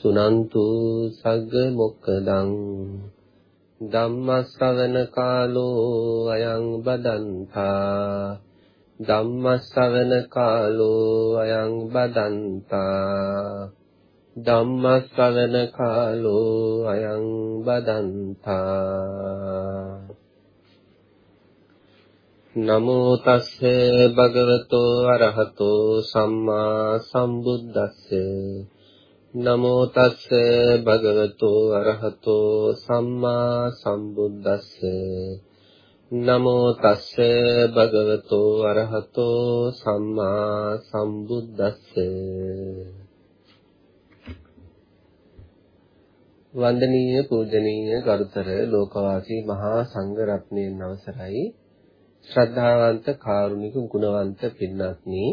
සුනන්තු සග්ග මොක්කදං ධම්මස්සවන කාලෝ අයං බදන්තා ධම්මස්සවන කාලෝ අයං බදන්තා ධම්මස්සවන කාලෝ අයං බදන්තා නමෝ තස්ස භගවතෝ අරහතෝ සම්මා සම්බුද්දස්ස නමෝ තස්ස භගවතෝ අරහතෝ සම්මා සම්බුද්දස්ස. නමෝ තස්ස භගවතෝ අරහතෝ සම්මා සම්බුද්දස්ස. වන්දනීය පූජනීය ගරුතර ලෝකවාසී මහා සංඝ රත්නයන් අවසරයි. ශ්‍රද්ධාවන්ත කාරුණික ගුණවන්ත පින්වත්නි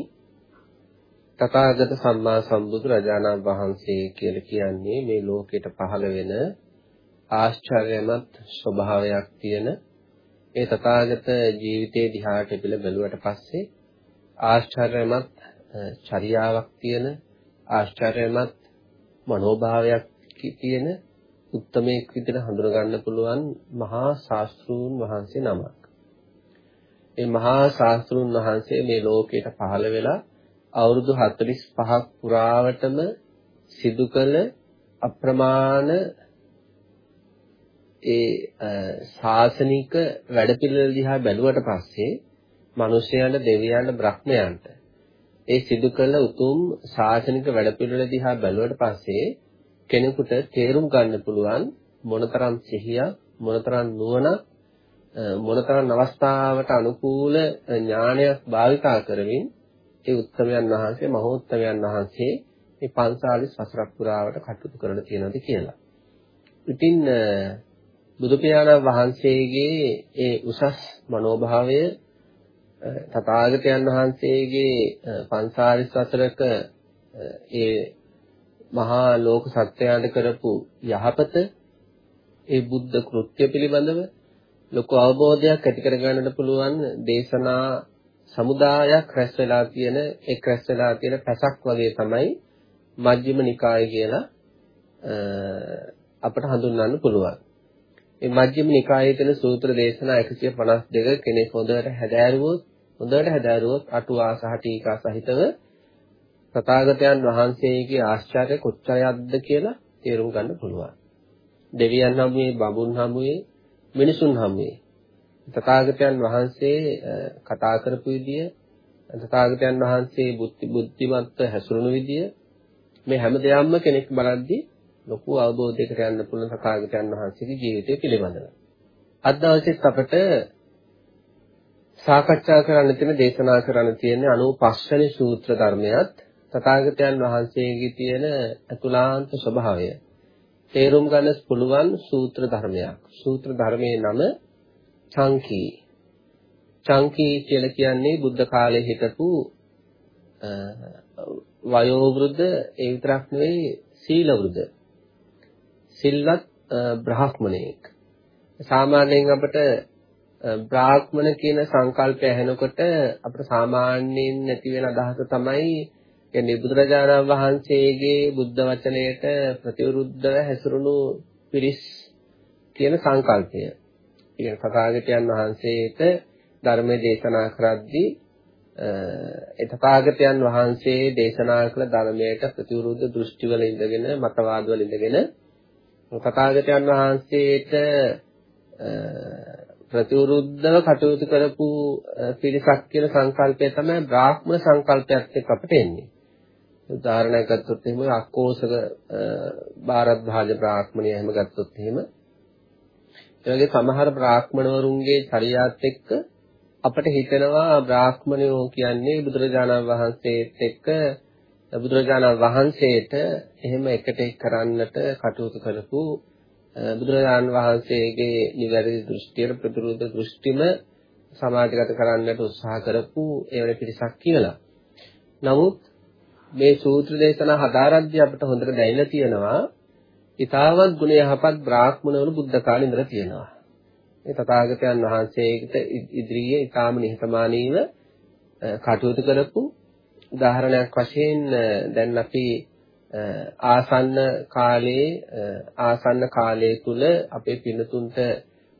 තථාගත සම්මා සම්බුදු රජාණන් වහන්සේ කියලා කියන්නේ මේ ලෝකෙට පහළ වෙන ආශ්චර්යමත් ස්වභාවයක් තියෙන ඒ තථාගත ජීවිතයේ දිහාට පිළ බැලුවට පස්සේ ආශ්චර්යමත් චර්යාවක් තියෙන ආශ්චර්යමත් මනෝභාවයක් තියෙන උත්තමයෙක් විදිහට හඳුන ගන්න පුළුවන් මහා ශාස්ත්‍රූන් වහන්සේ නමක්. මේ මහා ශාස්ත්‍රූන් වහන්සේ මේ ලෝකයට පහළ වෙලා අවුරුදු 45ක් පුරාවටම සිදු කළ අප්‍රමාණ ඒ ශාසනික වැඩපිළිවෙල දිහා බැලුවට පස්සේ මිනිසයන්ට දෙවියන්ට බ්‍රහ්මයන්ට ඒ සිදු කළ උතුම් ශාසනික වැඩපිළිවෙල දිහා බැලුවට පස්සේ කෙනෙකුට තේරුම් ගන්න පුළුවන් මොනතරම් සිහිය මොනතරම් නුවණ මොනතරම් අවස්ථාවට අනුකූල ඥානයක් භාවිතා කරමින් ඒ උත්තමයන් වහන්සේ මහෝත්තමයන් වහන්සේ මේ 540 වසරක් පුරාවට කටයුතු කරලා තියෙනවාද කියලා. ඉතින් බුදු පියාණන් වහන්සේගේ ඒ උසස් මනෝභාවය තථාගතයන් වහන්සේගේ 540 වසරක ඒ මහා ලෝක සත්‍යයන්ට කරපු යහපත ඒ බුද්ධ කෘත්‍ය පිළිබඳව ලොකු අවබෝධයක් ඇති කර ගන්නට පුළුවන් දේශනා සමුදායක් රැස් වෙලා තියෙන එක් රැස් වෙලා තියෙන පැසක් වගේ තමයි මජ්ක්‍ධිම නිකාය කියලා අපට හඳුන්වන්න පුළුවන්. මේ මජ්ක්‍ධිම නිකායේ තියෙන සූත්‍ර දේශනා 152 කෙනෙක් හොඳට හැදෑරුවොත් හොඳට හැදෑරුවොත් අටුවා සහ ටීකා සහිතව තථාගතයන් වහන්සේගේ ආශ්චර්ය කොච්චරයක්ද කියලා තේරුම් ගන්න පුළුවන්. දෙවියන් හමුවේ, බඹුන් හමුවේ, මිනිසුන් හමුවේ තථාගතයන් වහන්සේ කතා කරපු විදිය, තථාගතයන් වහන්සේ බුද්ධි බුද්ධිමත්ව හැසිරුණු විදිය මේ හැම දෙයක්ම කෙනෙක් බලද්දී ලොකු අවබෝධයකට යන්න පුළුවන් තථාගතයන් වහන්සේගේ ජීවිතය පිළිබඳව. අද දවසේත් අපට සාකච්ඡා කරන්න තියෙන දේශනා කරන්න තියෙන 95 වෙනි සූත්‍ර ධර්මයක් තථාගතයන් වහන්සේගේ තියෙන අතුලාන්ත ස්වභාවය තේරුම් ගන්න පුළුවන් සූත්‍ර ධර්මයක්. සූත්‍ර ධර්මයේ නම චංකී. චංකී කියලා කියන්නේ බුද්ධ කාලේ හිටපු වයෝවෘද්ධ ඒ විතරක් නෙවෙයි සීල වෘද්ධ. සිල්වත් බ්‍රාහ්මණයෙක්. සාමාන්‍යයෙන් අපිට බ්‍රාහ්මණ කියන සංකල්පය ඇහෙනකොට අපිට සාමාන්‍යයෙන් නැති වෙන අදහස තමයි කියන්නේ බුදුරජාණන් වහන්සේගේ බුද්ධ වචනයට ප්‍රතිවිරුද්ධව හැසිරුණු පිරිස් කියන සංකල්පය. ඉතින් තථාගතයන් වහන්සේට ධර්මයේ දේශනා කරද්දී ඒ තථාගතයන් වහන්සේ දේශනා කළ ධර්මයට ප්‍රතිවිරුද්ධ දෘෂ්ටිවල ඉඳගෙන මතවාදවල ඉඳගෙන තථාගතයන් වහන්සේට ප්‍රතිවිරුද්ධව කටයුතු කරපු පිරිසක් කියන සංකල්පය තමයි බ්‍රාහ්මණ සංකල්පයත් එක්ක අපිට එන්නේ. උදාහරණයක් ගත්තොත් එහෙම අක්කෝසක ಭಾರද්වාජ බ්‍රාහ්මණය එහෙම ගත්තොත් එහෙම ඒ වගේ සමහර බ්‍රාහ්මණවරුන්ගේ චරියාත් එක්ක අපිට හිතෙනවා බ්‍රාහ්මණයෝ කියන්නේ බුදුරජාණන් වහන්සේත් එක්ක බුදුරජාණන් වහන්සේට එහෙම එකට එක් කරන්නට කටයුතු කරපු බුදුරජාණන් වහන්සේගේ නිවැරදි දෘෂ්ටියට ප්‍රතිවිරුද්ධ දෘෂ්ටිම සමාජගත කරන්නට උත්සාහ කරපු ඒ වෙන පිරිසක් කියලා. නමුත් මේ සූත්‍ර දේශනා හදාරද්දී අපිට හොඳට දැනෙලා තියෙනවා ඊතාවත් ගුණ යහපත් බ්‍රාහ්මණවරු බුද්ධ කාලේ ඉඳලා තියෙනවා. මේ තථාගතයන් වහන්සේට ඉදිරියේ ඊටාම නිහතමානීව කටයුතු කරපු උදාහරණයක් වශයෙන් දැන් අපි ආසන්න කාලයේ ආසන්න කාලය තුල අපේ පින්නතුන්ට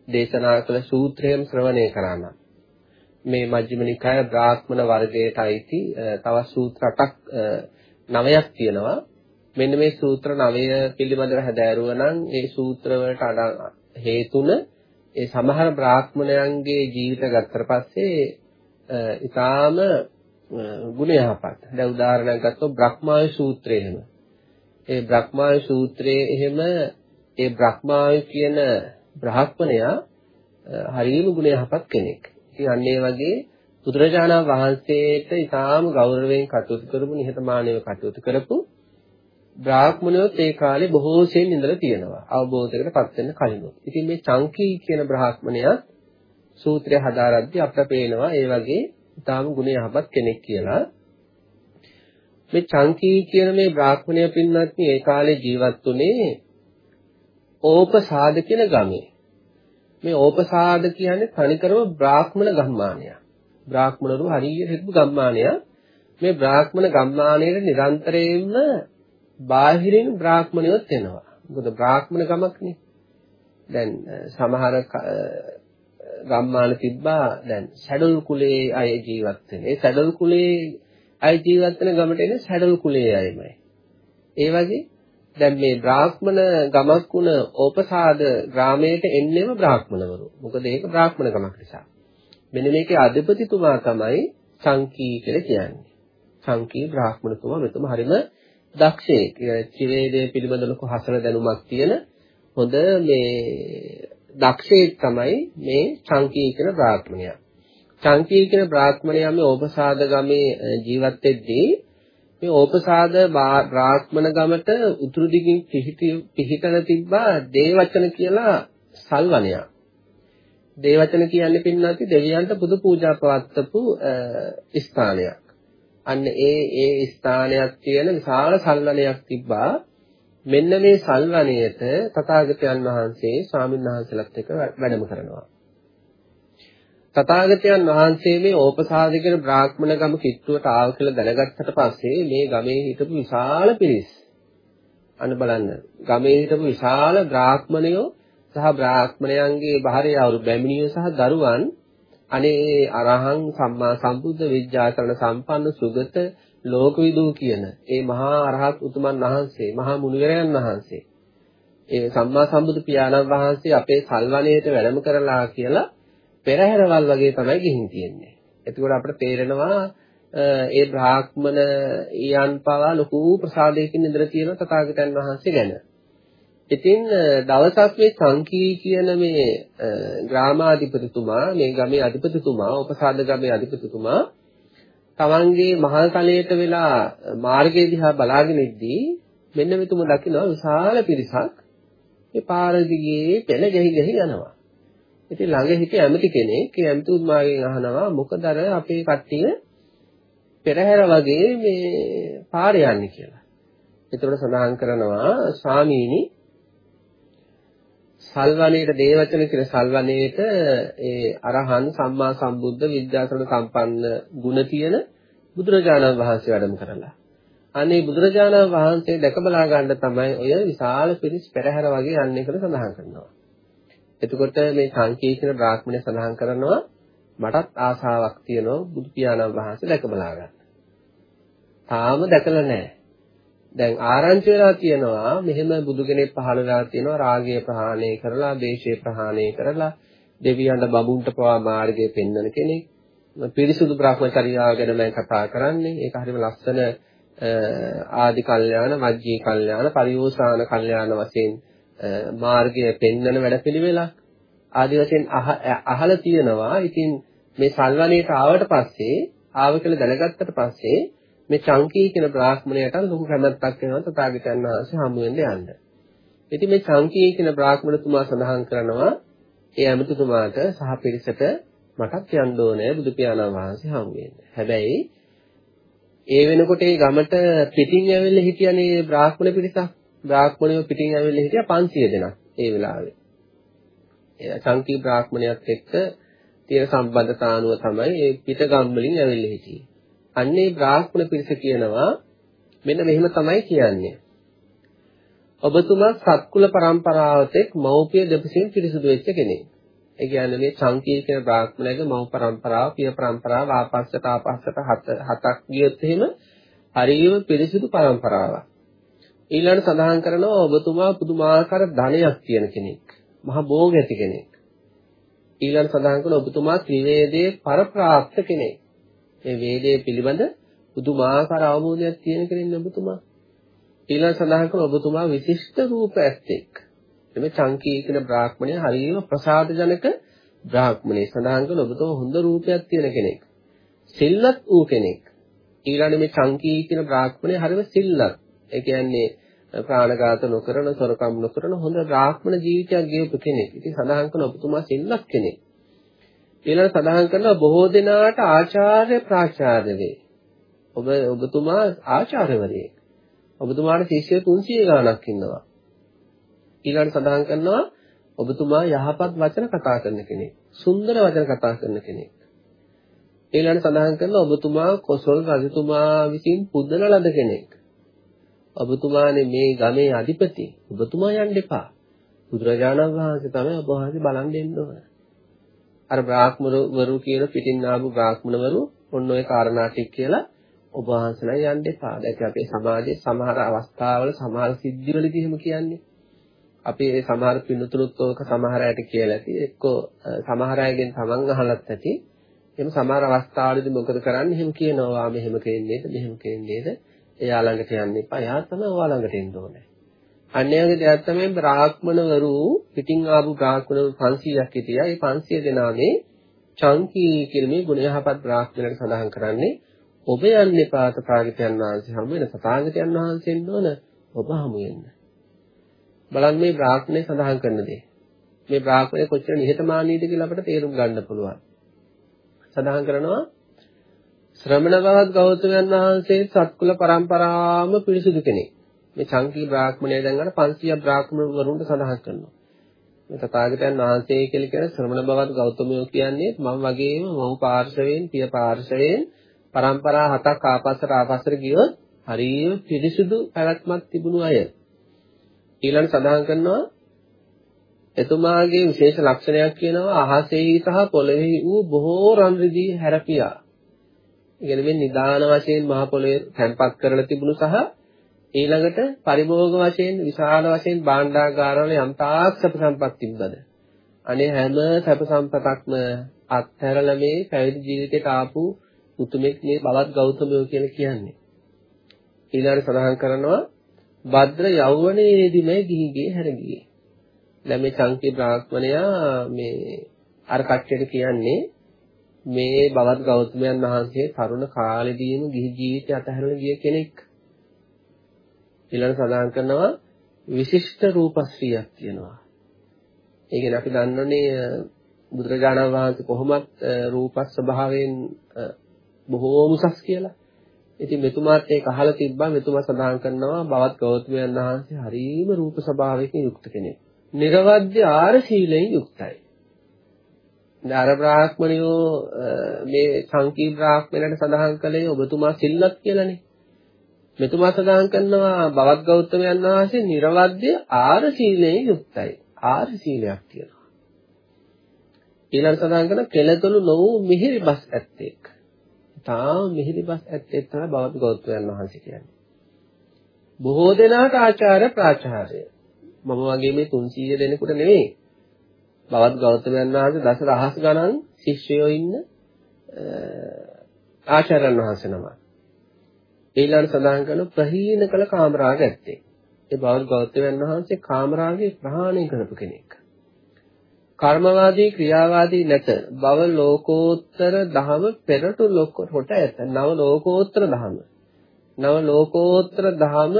දේශනා කළ සූත්‍රයම ශ්‍රවණය කරා නම් මේ මජ්ක්‍ධිම නිකාය බ්‍රාහ්මණ වර්ගයට අයිති තවත් සූත්‍ර 8ක් නවයක් තියෙනවා. මෙන්න මේ සූත්‍ර නවය පිළිබඳව හැදෑරුවා නම් ඒ සූත්‍ර වලට හේතුන ඒ සමහර බ්‍රාහ්මණයන්ගේ ජීවිත ගත්තට පස්සේ ඊටාම ගුණ යහපත්. දැන් උදාහරණයක් ගත්තොත් බ්‍රහ්මාය සූත්‍රය එහෙම. ඒ බ්‍රහ්මාය සූත්‍රයේ එහෙම ඒ බ්‍රහ්මාය කියන බ්‍රාහ්මණයා හරියම ගුණ යහපත් කෙනෙක්. ඉතින් අන්න ඒ වගේ බුදුරජාණන් වහන්සේට ඉතාම ගෞරවයෙන් කටයුතු කරපු නිහතමානීව කටයුතු කරපු බ්‍රාහ්මණයෝත් ඒ කාලේ බොහෝ සෙයින් ඉඳලා තියෙනවා අවබෝධයකට පත් වෙන්න කලිනුත්. ඉතින් මේ චංකී කියන බ්‍රාහ්මණයා සූත්‍රය හදාරද්දී අපට පේනවා ඒ වගේ ඉතාම ගුණ යහපත් කෙනෙක් කියලා. මේ චංකී කියන මේ බ්‍රාහ්මණය පින්වත්නි ඒ කාලේ ජීවත් වුණේ ඕපසාද කියන ගමේ. මේ ඕපසාද කියන්නේ තනිකරම බ්‍රාහ්මණ ගම්මානයක්. බ්‍රාහ්මණරු හරියට හිටපු ගම්මානයක්. මේ බ්‍රාහ්මණ ගම්මානයේ නිරන්තරයෙන්ම බාහිරින් බ්‍රාහ්මණයොත් එනවා. මොකද බ්‍රාහ්මණ ගමක්නේ. දැන් සමහර ගම්මාන තිබ්බා දැන් සැඩල් කුලේ අය ජීවත් වෙන. ඒ සැඩල් කුලේ අය ජීවත් වෙන ගමට එන සැඩල් කුලේ අයමයි. ඒ වගේ දැන් මේ බ්‍රාහ්මණ ගමක් වුණ ඕපසාද ග්‍රාමයට එන්නෙම බ්‍රාහ්මණවරු. මොකද ඒක බ්‍රාහ්මණ ගමක් නිසා. මෙන්න මේකේ අධිපතිතුමා තමයි සංකී කියලා කියන්නේ. සංකී බ්‍රාහ්මණතුමා මෙතුම හරිම දක්ෂයෙක්. ත්‍රිවේදයේ පිළිබඳ ලොකු හසල දැනුමක් තියෙන හොඳ මේ දක්ෂයෙක් තමයි මේ සංකී කියන බ්‍රාහ්මණයා. සංකී කියන බ්‍රාහ්මණයා මේ ඕපසාද ගමේ ජීවත් වෙද්දී මේ ඕපසාද බ්‍රාහ්මණ ගමට උතුරු දිගින් පිහිටන තිබ්බා දේවචන කියලා සල්වනයක්. දේවචන කියන්නේ පින්නත් දෙවියන්ට පුදු පූජා පවත්වපු ස්ථානයක්. අන්න ඒ ඒ ස්ථානයක් තියෙන විශාල සල්වනයක් තිබ්බා. මෙන්න මේ සල්වනයේට තථාගතයන් වහන්සේ ස්වාමීන් වහන්සේලාත් එක්ක වැඩම කරනවා. තථාගතයන් වහන්සේ මේ ඕපසාදිකර බ්‍රාහ්මණ ගම කිට්ටුවට ආව කියලා දැනගත්තට පස්සේ මේ ගමේ හිටපු විශාල පිරිස් අන්න බලන්න ගමේ හිටපු විශාල බ්‍රාහ්මණයෝ සහ බ්‍රාහ්මණයන්ගේ භාර්යාවරු බැමිණියෝ සහ දරුවන් අනේ අරහං සම්මා සම්බුද්ධ විද්‍යාකරණ සම්පන්න සුගත ලෝකවිදූ කියන ඒ මහා අරහත් උතුමන් වහන්සේ මහා මුනිවරයන් වහන්සේ ඒ සම්මා සම්බුදු පියාණන් වහන්සේ අපේ සල්වණේට වැඩම කරලා කියලා පෙරහැරවල් වගේ තමයි ගිහින් තියෙන්නේ. එතකොට අපිට තේරෙනවා ඒ බ්‍රාහ්මණ ඊයන් පවා ලොකු ප්‍රසාදයකින් ඉඳලා තියෙන තථාගතයන් වහන්සේ ගැන. ඉතින් දවසක් මේ සංකී කියන මේ ග්‍රාමාධිපතිතුමා මේ ගමේ අධිපතිතුමා උපසාද ගමේ අධිපතිතුමා තමන්ගේ මහල් තලයට වෙලා මාර්ගය දිහා බලාගෙන ඉද්දී මෙන්න මෙතුම දකිනවා විශාල පිරිසක් මේ පාර දිගේ පෙළ ගැහි ගැහි යනවා. ඉතින් ළඟ හිටිය ඇමති කෙනෙක් ඒ ඇමතුමාගෙන් අහනවා මොකද අර අපේ කට්ටිය පෙරහැර වගේ මේ පාරේ යන්නේ කියලා. එතකොට සඳහන් කරනවා ස්වාමීනි සල්වණේට දේවචන කියන සල්වණේට ඒ අරහන් සම්මා සම්බුද්ධ විද්‍යාසන සම්පන්න ගුණ තියෙන බුදුරජාණන් වහන්සේ වැඩම කරලා. අනේ බුදුරජාණන් වහන්සේ දැක බලා ගන්න තමයි ඔය විශාල පිරිස් පෙරහැර වගේ යන්නේ කියලා සඳහන් කරනවා. එතකොට මේ සංකීර්ණ බ්‍රාහ්මණය සඳහන් කරනවා මටත් ආසාවක් තියෙනවා බුදු පියාණන් වහන්සේ දැක බලා ගන්න. තාම දැකලා නැහැ. දැන් ආරංචි වෙලා තියෙනවා මෙහෙම බුදු කෙනෙක් පහළ වෙලා තියෙනවා රාගය ප්‍රහාණය කරලා, දේශය ප්‍රහාණය කරලා, දෙවියන්ට බඹුන්ට පවා මාර්ගය පෙන්වන කෙනෙක්. පිරිසුදු බ්‍රහ්මචර්යාව ගැන මම කතා කරන්නේ. ඒක හරිම ලස්සන ආදි කල්යාණ, මජ්ජී කල්යාණ, පරිෝසాన කල්යාණ වශයෙන් මාර්ගය පෙන්වන වැඩපිළිවෙලක්. ආදි වශයෙන් අහලා තියෙනවා. ඉතින් මේ සල්වණේට ආවට පස්සේ ආව කියලා දැනගත්තට පස්සේ මේ චංකී කියන බ්‍රාහ්මණයට ලොකු කැමැත්තක් වෙනවා තථාගතයන් වහන්සේ හමු වෙන්න යන්න. ඉතින් මේ චංකී කියන බ්‍රාහ්මණතුමා සඳහන් කරනවා ඒ ඇමතිතුමාට සහ පිරිසට මටත් යන්න ඕනේ බුදු පියාණන් වහන්සේ හමු වෙන්න. හැබැයි ඒ වෙනකොට ඒ ගමට පිටින් ඇවිල්ලා හිටියනේ බ්‍රාහ්මණ පිරිසක්. බ්‍රාහ්මණයෝ පිටින් ඇවිල්ලා හිටියා 500 දෙනෙක් ඒ වෙලාවේ. ඒ චංකී බ්‍රාහ්මණයත් එක්ක තියෙන සම්බන්ධතානුව තමයි ඒ පිටගම් වලින් ඇවිල්ලා හිටියේ. අන්නේ බ්‍රාහ්මණ පිරිස කියනවා මෙන්න මෙහෙම තමයි කියන්නේ. ඔබතුමා සත්කුල પરම්පරාවතෙක් මව්පිය දෙපසින් පිරිසුදු වෙච්ච කෙනෙක්. ඒ කියන්නේ මේ චංකී කියන බ්‍රාහ්මණයගේ මව් પરම්පරාව, පිය પરම්පරාව, ආපස්සට ආපස්සට හත හතක් ගියොත් එහෙම හරියම පිරිසිදු પરම්පරාවක්. ඊළඟට සඳහන් කරනවා ඔබතුමා පුදුමාකාර ධනයක් තියෙන කෙනෙක්. මහ භෝග ඇති කෙනෙක්. ඊළඟට සඳහන් කරනවා ඔබතුමා ත්‍රිවේදයේ පරප්‍රාප්ත කෙනෙක්. මේ වේදයේ පිළිබඳ පුදුමාකාර අවබෝධයක් තියෙන කෙනෙක් ඔබතුමා. ඊළඟ සඳහන් කරන ඔබතුමා විශිෂ්ට රූප ඇත්තෙක්. එමේ චංකී කියන බ්‍රාහ්මණය හරියම ප්‍රසාදජනක බ්‍රාහ්මණය සඳහන් කරන ඔබතුමා හොඳ රූපයක් තියෙන කෙනෙක්. සිල්වත් වූ කෙනෙක්. ඊළඟ මේ චංකී කියන බ්‍රාහ්මණය හරියම සිල්වත්. ඒ කියන්නේ ප්‍රාණඝාත නොකරන, සොරකම් නොකරන හොඳ බ්‍රාහ්මණ ජීවිතයක් ගෙවපු කෙනෙක්. ඉතින් සඳහන් කරන ඔබතුමා සිල්වත් කෙනෙක්. ඊළඟ සඳහන් කරනවා බොහෝ දෙනාට ආචාර්ය ප්‍රාචාර්ය වේ. ඔබ ඔබතුමා ආචාර්යවරයෙක්. ඔබතුමාට ශිෂ්‍ය 300 ගාණක් ඉන්නවා. ඊළඟ සඳහන් කරනවා ඔබතුමා යහපත් වචන කතා කරන කෙනෙක්. සුන්දර වචන කතා කරන කෙනෙක්. ඊළඟ සඳහන් කරනවා ඔබතුමා කොසල් රජතුමා විසින් පුදන ලද කෙනෙක්. ඔබතුමානේ මේ ගමේ අධිපති. ඔබතුමා යන්න එපා. බුදුරජාණන් වහන්සේ තමයි ඔබ වහන්සේ බලන් දෙන්න ඕන. අර බ්‍රාහ්මණවරු කියන පිටින් ආපු බ්‍රාහ්මණවරු ඔන්න ඔය කාරණා ටික කියලා ඔබ වහන්සේලා යන්න එපා. දැන් අපේ සමාජයේ සමහර අවස්ථාවල සමහර සිද්ධිවලදී එහෙම කියන්නේ. අපි ඒ සමහර පින්නතුනුත් ඔක සමහර අයට කියලා ඇති. එක්කෝ සමහර අයගෙන් තමන් අහලත් ඇති. එහෙම සමහර අවස්ථාවලදී මොකද කරන්නේ? එහෙම කියනවා මෙහෙම කෙන්නේද? මෙහෙම කෙන්නේද? එයා ළඟට යන්න එපා. එයා තමයි ඔයා ළඟට එන්න ඕනේ. අන්‍යයන්ගේ දෙයක් තමයි බ්‍රාහ්මණවරු පිටින් ආපු බ්‍රාහ්මණවරු 500ක් හිටියා. ඒ 500 දෙනානේ චංකී කියන මේ ගුණ යහපත් බ්‍රාහ්මණයට සඳහන් කරන්නේ ඔබ යන්න එපා තථාගතයන් වහන්සේ හමු වෙන තථාගතයන් වහන්සේන්න ඕන ඔබ හමු වෙන්න. බලන්න මේ බ්‍රාහ්මණය සඳහන් කරන දේ. මේ බ්‍රාහ්මණය කොච්චර නිහතමානීද කියලා අපිට තේරුම් ගන්න පුළුවන්. සඳහන් කරනවා ශ්‍රමණ බවත් ගෞතමයන් වහන්සේ සත්කුල પરම්පරාවම පිරිසුදු කෙනෙක්. මේ චංකී බ්‍රාහ්මණය දැන් අර 500 බ්‍රාහ්මණ වරුන්ට සඳහන් කරනවා. මේ තථාගතයන් වහන්සේ කියලා කියන ශ්‍රමණ බවත් ගෞතමයෝ කියන්නේ මම වගේම මව් පාර්ශවයෙන් පිය පාර්ශවයෙන් પરම්පරා හතක් ආපස්සට ආපස්සට ගියොත් හරියම පිරිසුදු පැවැත්මක් තිබුණු අය. ඊළඟ සඳහන් කරනවා එතුමාගේ විශේෂ ලක්ෂණයක් කියනවා අහසෙහි සහ පොළොවේ වූ බොහෝ රන් රිදී හැරපියා. ඉගෙන මේ නිදාන වශයෙන් මහ පොළොවේ තැන්පත් කරලා තිබුණු සහ ඊළඟට පරිභෝග වශයෙන් විශාල වශයෙන් භාණ්ඩාගාරවල යම්තාක් සැප සම්පත් තිබ්බද. අනේ හැම සැප සම්පතක්ම අත්හැරලා මේ පැවිදි ජීවිතයට ආපු උතුමෙක් මේ බවත් ගෞතමයෝ කියලා කියන්නේ. ඊළඟට සඳහන් කරනවා භද්‍ර යෞවනයේදීම ගිහිගේ හැරගියේ. දැන් මේ චංකී බ්‍රාහ්මණයා මේ අර කට්ටියට කියන්නේ මේ බවත් ගෞතමයන් වහන්සේ තරුණ කාලෙදීම ගිහි ජීවිතය අතහැරලා ගිය කෙනෙක්. ඊළඟ සඳහන් කරනවා විශිෂ්ට රූපශ්‍රියක් තියෙනවා. ඒ කියන්නේ අපි දන්නනේ බුදුරජාණන් වහන්සේ කොහොමත් රූප ස්වභාවයෙන් බොහෝම උසස් කියලා. ඉතින් මෙතුමාත් ඒක අහලා තිබ්බා මෙතුමා සඳහන් කරනවා බවත් ගෞතමයන් වහන්සේ හරීම රූප ස්වභාවයකින් යුක්ත කෙනෙක්. නිර්වද්‍ය ආර සීලයෙන් යුක්තයි. දාර බ්‍රාහ්මණයෝ මේ සංකී බ්‍රාහ්මණයට සඳහන් කළේ ඔබතුමා සිල්වත් කියලානේ. මෙතුමා සඳහන් කරනවා බවත් ගෞතමයන් වහන්සේ නිර්වද්‍ය ආර සීලයෙන් යුක්තයි. ආර සීලයක් තියෙනවා. ඊළඟ සඳහන් කරන කෙලතුළු නො වූ මිහිරි බස් ඇත්තෙක්. තාම මිහිරිබස් ඇත්තේ තමයි බෞද්ධ ගෞතමයන් වහන්සේ කියන්නේ. බොහෝ දෙනාට ආචාර්ය ප්‍රාචාර්ය. මම වගේ මේ 300 දෙනෙකුට නෙවෙයි. බවත් ගෞතමයන් වහන්සේ දස දහස් ගණන් ශිෂ්‍යයෝ ඉන්න ආචාර්යයන් වහන්සේ නම. ඊළඟ සඳහන් කරන ප්‍රහීන කළ කාමරාග ඇත්තේ. ඒ බෞද්ධ ගෞතමයන් වහන්සේ කාමරාගේ ප්‍රහාණය කරපු කෙනෙක්. කර්මවාදී ක්‍රියාවාදී නැත බව ලෝකෝත්තර ධම පෙරට ලොකොට ඇත නව ලෝකෝත්තර ධම නව ලෝකෝත්තර ධම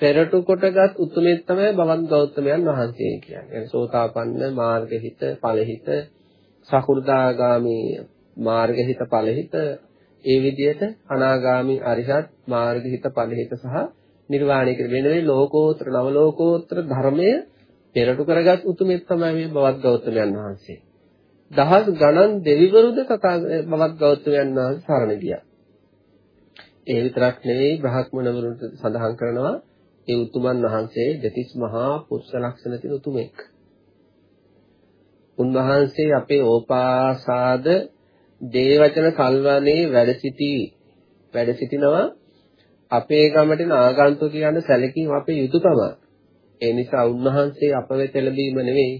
පෙරටු කොටගත් උතුමෙක් තමයි බවත් ගෞතමයන් වහන්සේ කියන්නේ. සෝතාපන්න මාර්ගහිත ඵලහිත සකු르දාගාමී මාර්ගහිත ඵලහිත ඒ විදිහට අනාගාමී අරිහත් මාර්ගහිත ඵලහිත සහ නිර්වාණය කියන වෙන වෙන ලෝකෝත්තර නව ලෝකෝත්තර ධර්මය පෙරටු කරගත් උතුමෙක් තමයි මේ බවත් ගෞතමයන් වහන්සේ. දහස් ගණන් දෙවිවරුද කතා බවත් ගෞතමයන් වහන්සේ සරණ ගියා. ඒ විතරක් නෙවෙයි බ්‍රහ්මණවරුන්ට සඳහන් කරනවා ඒ උතුමන් වහන්සේ දෙතිස් මහා පුරුෂ ලක්ෂණ තියෙන උතුමෙක්. උන්වහන්සේ අපේ ඕපාසාද දේවචන කල්වනේ වැඩ සිටි වැඩ සිටිනවා අපේ ගමට ආගන්තුකයන් සැලකීම අපේ යුතුයකම. ඒ නිසා උන්වහන්සේ අප වෙත ලැබීම නෙවෙයි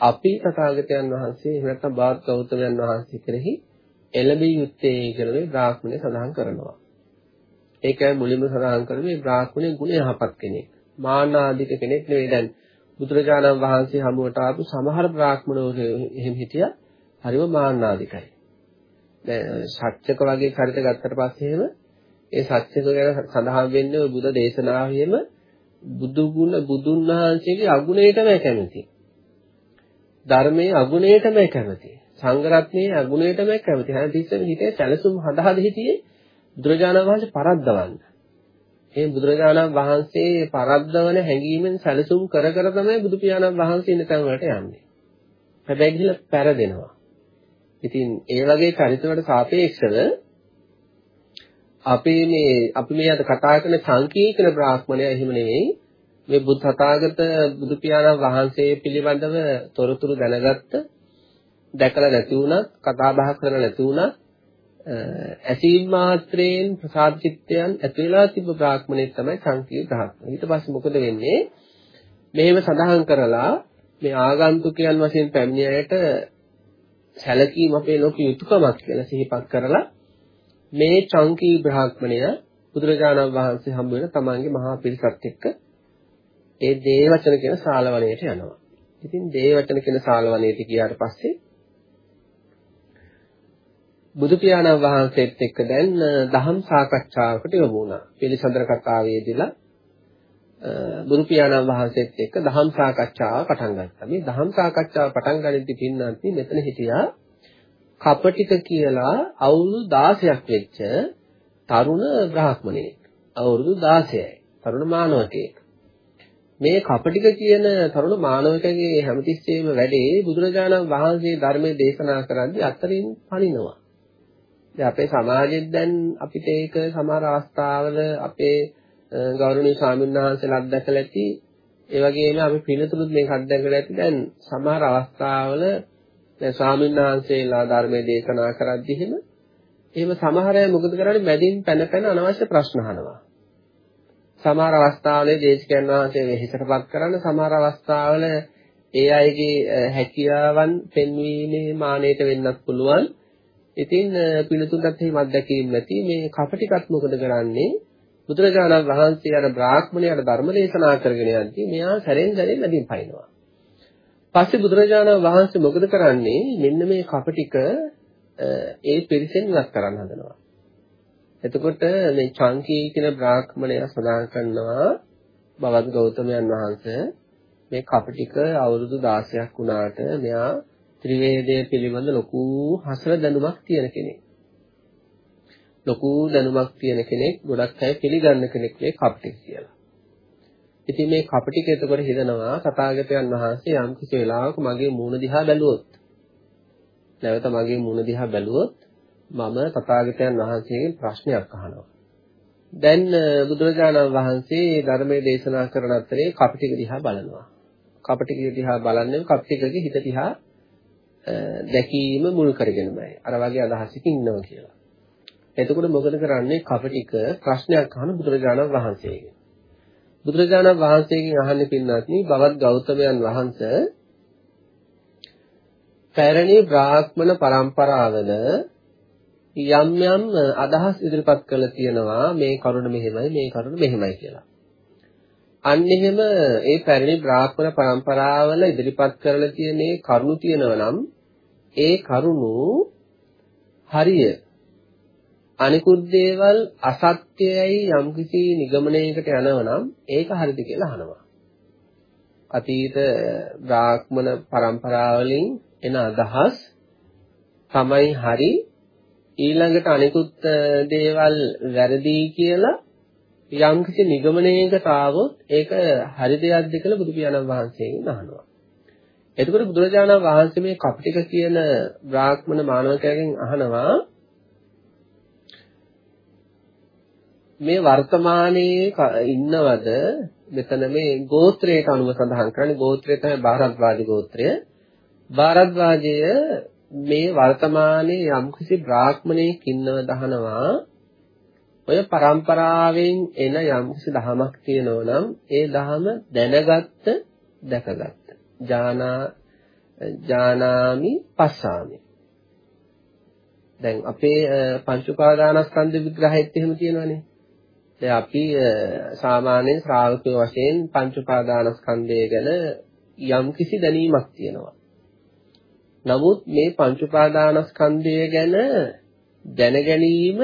අපි තථාගතයන් වහන්සේ එහෙම නැත්නම් බාත් ගෞතමයන් වහන්සේ කෙරෙහි එළඹිය යුත්තේ කියලා මේ බ්‍රාහ්මණය සඳහන් කරනවා. ඒකයි මුලින්ම සඳහන් කරන්නේ මේ බ්‍රාහ්මණය ගුණ යහපත් කෙනෙක්. මානාධික කෙනෙක් නෙවෙයි දැන් බුදුරජාණන් වහන්සේ හමුවට ආපු සමහර බ්‍රාහ්මණවරු එහෙම හිටියා හරිම මානාධිකයි. දැන් සත්‍යක වගේ චරිත ගත්තට පස්සේ එහෙම ඒ සත්‍යක ගැන සඳහන් වෙන්නේ බුදු දේශනාවෙම බුදු ගුණ බුදුන් වහන්සේගේ අගුණයටම කැමති. ධර්මයේ අගුණයටම කැමති. සංඝ රත්නයේ අගුණයටම කැමති. හැමතිස්සෙම හිතේ සැලසුම් හදා හිතියේ බුදුරජාණන් වහන්සේ පරද්දවන්න. මේ බුදුරජාණන් වහන්සේ පරද්දවන හැඟීමෙන් සැලසුම් කර කර තමයි බුදු පියාණන් වහන්සේ ඉන්න තැන් වලට යන්නේ. හැබැයි ගිහලා පෙරදෙනවා. ඉතින් ඒ වගේ චරිත වලට සාපේක්ෂව අපි මේ අපි මේ අද කතා කරන සංකීර්ණ බ්‍රාහ්මණය එහෙම නෙවෙයි මේ බුද්ධ තථාගත බුදු පියාණන් වහන්සේ පිළිබඳව තොරතුරු දැනගත්ත දැකලා නැති වුණත් කතා බහ කරලා නැති වුණත් ඇසීම් මාත්‍රයෙන් ප්‍රසාද චිත්තයන් ඇති වෙලා තිබ්බ බ්‍රාහ්මණයෙක් තමයි සංකීර්ණ බ්‍රාහ්මණ. ඊට පස්සේ මොකද වෙන්නේ? මෙහෙම සඳහන් කරලා මේ ආගන්තුකයන් වශයෙන් පැමිණියට සැලකීම අපේ ලෝක යුතුයකමක් කියලා සිහිපත් කරලා මේ චංකී බ්‍රාහ්මණය බුදුරජාණන් වහන්සේ හම්බ වෙන තමන්ගේ මහා පිරිසත් එක්ක ඒ දේවචන කියන ශාලවණයට යනවා. ඉතින් දේවචන කියන ශාලවණයට ගියාට පස්සේ බුදු පියාණන් වහන්සේත් එක්ක දැන් දහම් සාකච්ඡාවකට යොමු වුණා. පිළිසඳර කතාවේදීලා බුදු පියාණන් වහන්සේත් එක්ක දහම් සාකච්ඡාව පටන් ගත්තා. මේ දහම් සාකච්ඡාව පටන් ගනිද්දී පින්නන්ති මෙතන හිටියා කපටික කියලා අවුරුදු 16ක් වෙච්ච තරුණ බ්‍රාහ්මණයෙක්. අවුරුදු 16යි. තරුණ මානවකයෙක්. මේ කපටික කියන තරුණ මානවකගේ හැමතිස්සෙම වැඩේ බුදුරජාණන් වහන්සේ ධර්මයේ දේශනා කරද්දී අතරින් පනිනවා. දැන් අපේ සමාජෙත් දැන් අපිට ඒක සමහර අවස්ථාවල අපේ ගෞරවනීය ස්වාමීන් වහන්සේලා අත්දැකලා ඇති. ඒ වගේම අපි පිළිතුරුත් මේක අත්දැකලා ඇති. දැන් සමහර අවස්ථාවල දැන් ස්වාමීන් වහන්සේලා ධර්මයේ දේශනා කරද්දී එහෙම එහෙම සමහර අය මොකද කරන්නේ? මැදින් පැන පැන අනවශ්‍ය ප්‍රශ්න අහනවා. සමහර අවස්ථාවල දේශකයන් වහන්සේ වෙහෙසටපත් කරන සමහර අවස්ථාවල ඒ අයගේ හැකියාවන් පෙන්වීමේ මානයට වෙන්නත් පුළුවන්. ඉතින් පිළිතුරත් එහෙම අත්දැකීම් නැති මේ කපටිකත් මොකද කරන්නේ? බුදුරජාණන් වහන්සේ අර බ්‍රාහ්මණයාට ධර්ම දේශනා කරගෙන යද්දී මෙයා සැරෙන් සැරේ මැදින් පයින්නවා. පස්සේ බුදුරජාණන් වහන්සේ මොකද කරන්නේ? මෙන්න මේ කපටික ඒ පිරිසෙන් ඉවත් කරන්න හදනවා. එතකොට මේ චංකී කියන බ්‍රාහ්මණයා සඳහන් කරනවා බවත් ගෞතමයන් වහන්සේ මේ කපටික අවුරුදු 16ක් වුණාට මෙයා ත්‍රිවේදය පිළිබඳ ලොකු හසල දැනුමක් තියෙන කෙනෙක්. ලොකු දැනුමක් තියෙන කෙනෙක් ගොඩක් අය පිළිගන්න කෙනෙක් මේ කප්ටික් කියලා. ඉතින් මේ කපටික එතකොට හිතනවා තථාගතයන් වහන්සේ යම් කිසි වෙලාවක මගේ මූණ දිහා බැලුවොත් නැවත මගේ මූණ දිහා බැලුවොත් මම තථාගතයන් වහන්සේගෙන් ප්‍රශ්නයක් අහනවා. දැන් බුදුරජාණන් වහන්සේ ධර්මයේ දේශනා කරන අතරේ කපටික දිහා බලනවා. කපටික දිහා බලන්නේ කපටිකගේ හිත දිහා දැකීම මුල් කරගෙනමයි. අර වගේ අදහසකින් ඉන්නවා කියලා. එතකොට මොකද කරන්නේ කපටික ප්‍රශ්නයක් අහන බුදුරජාණන් වහන්සේගෙන්. බුදුරජාණන් වහන්සේගෙන් අහන්නේ පින්වත්නි බවත් ගෞතමයන් වහන්සේ පැරණි බ්‍රාහ්මණ පරම්පරාවල යම් යම් අදහස් ඉදිරිපත් කළ තියෙනවා මේ කරුණ මෙහෙමයි මේ කරුණ මෙහෙමයි කියලා. අන්න එහෙම ඒ පැරණි බ්‍රාහ්මණ પરම්පරාවල ඉදිරිපත් කරලා තියෙන මේ කරුණු තියෙනවා නම් ඒ කරුණු හරිය අනිකුත් දේවල් අසත්‍යයයි යම්කිසි නිගමනයකට යනවනම් ඒක හරිද කියලා අහනවා. අතීත බ්‍රාහ්මණ પરම්පරාවලින් එන අදහස් තමයි හරි ඊළඟට අනිකුත් දේවල් වැරදි කියලා යම්කිසි නිගමනයකට ආවොත් ඒක හරි දෙයක්ද කියලා බුදු පියාණන් වහන්සේගෙන් අහනවා. එතකොට බුදුරජාණන් වහන්සේ මේ කප්ටික කියන බ්‍රාහ්මණ මානවකයන්ගෙන් අහනවා මේ වර්තමානයේ ඉන්නවද? මෙතන මේ ගෝත්‍රයට අනුව සඳහන් කරන්නේ ගෝත්‍රය තමයි භාරද්වාජ ගෝත්‍රය. භාරද්වාජය මේ වර්තමානයේ යම්කිසි බ්‍රාහ්මණයෙක් ඉන්නව දහනවා. ඔය પરම්පරාවෙන් එන යම්කිසි දහමක් තියෙනවා නම් ඒ දහම දැනගත්ත දැකගත්ත. ජානා ජානාමි පස්සාමි. දැන් අපේ පංච උපාදානස්කන්ධ විග්‍රහයත් එහෙම තියෙනවානේ. දැන් අපි සාමාන්‍යයෙන් ශ්‍රාවකයෝ වශයෙන් පංච උපාදානස්කන්ධය ගැන යම්කිසි දැනීමක් තියෙනවා නමුත් මේ පංච උපාදානස්කන්ධය ගැන දැන ගැනීම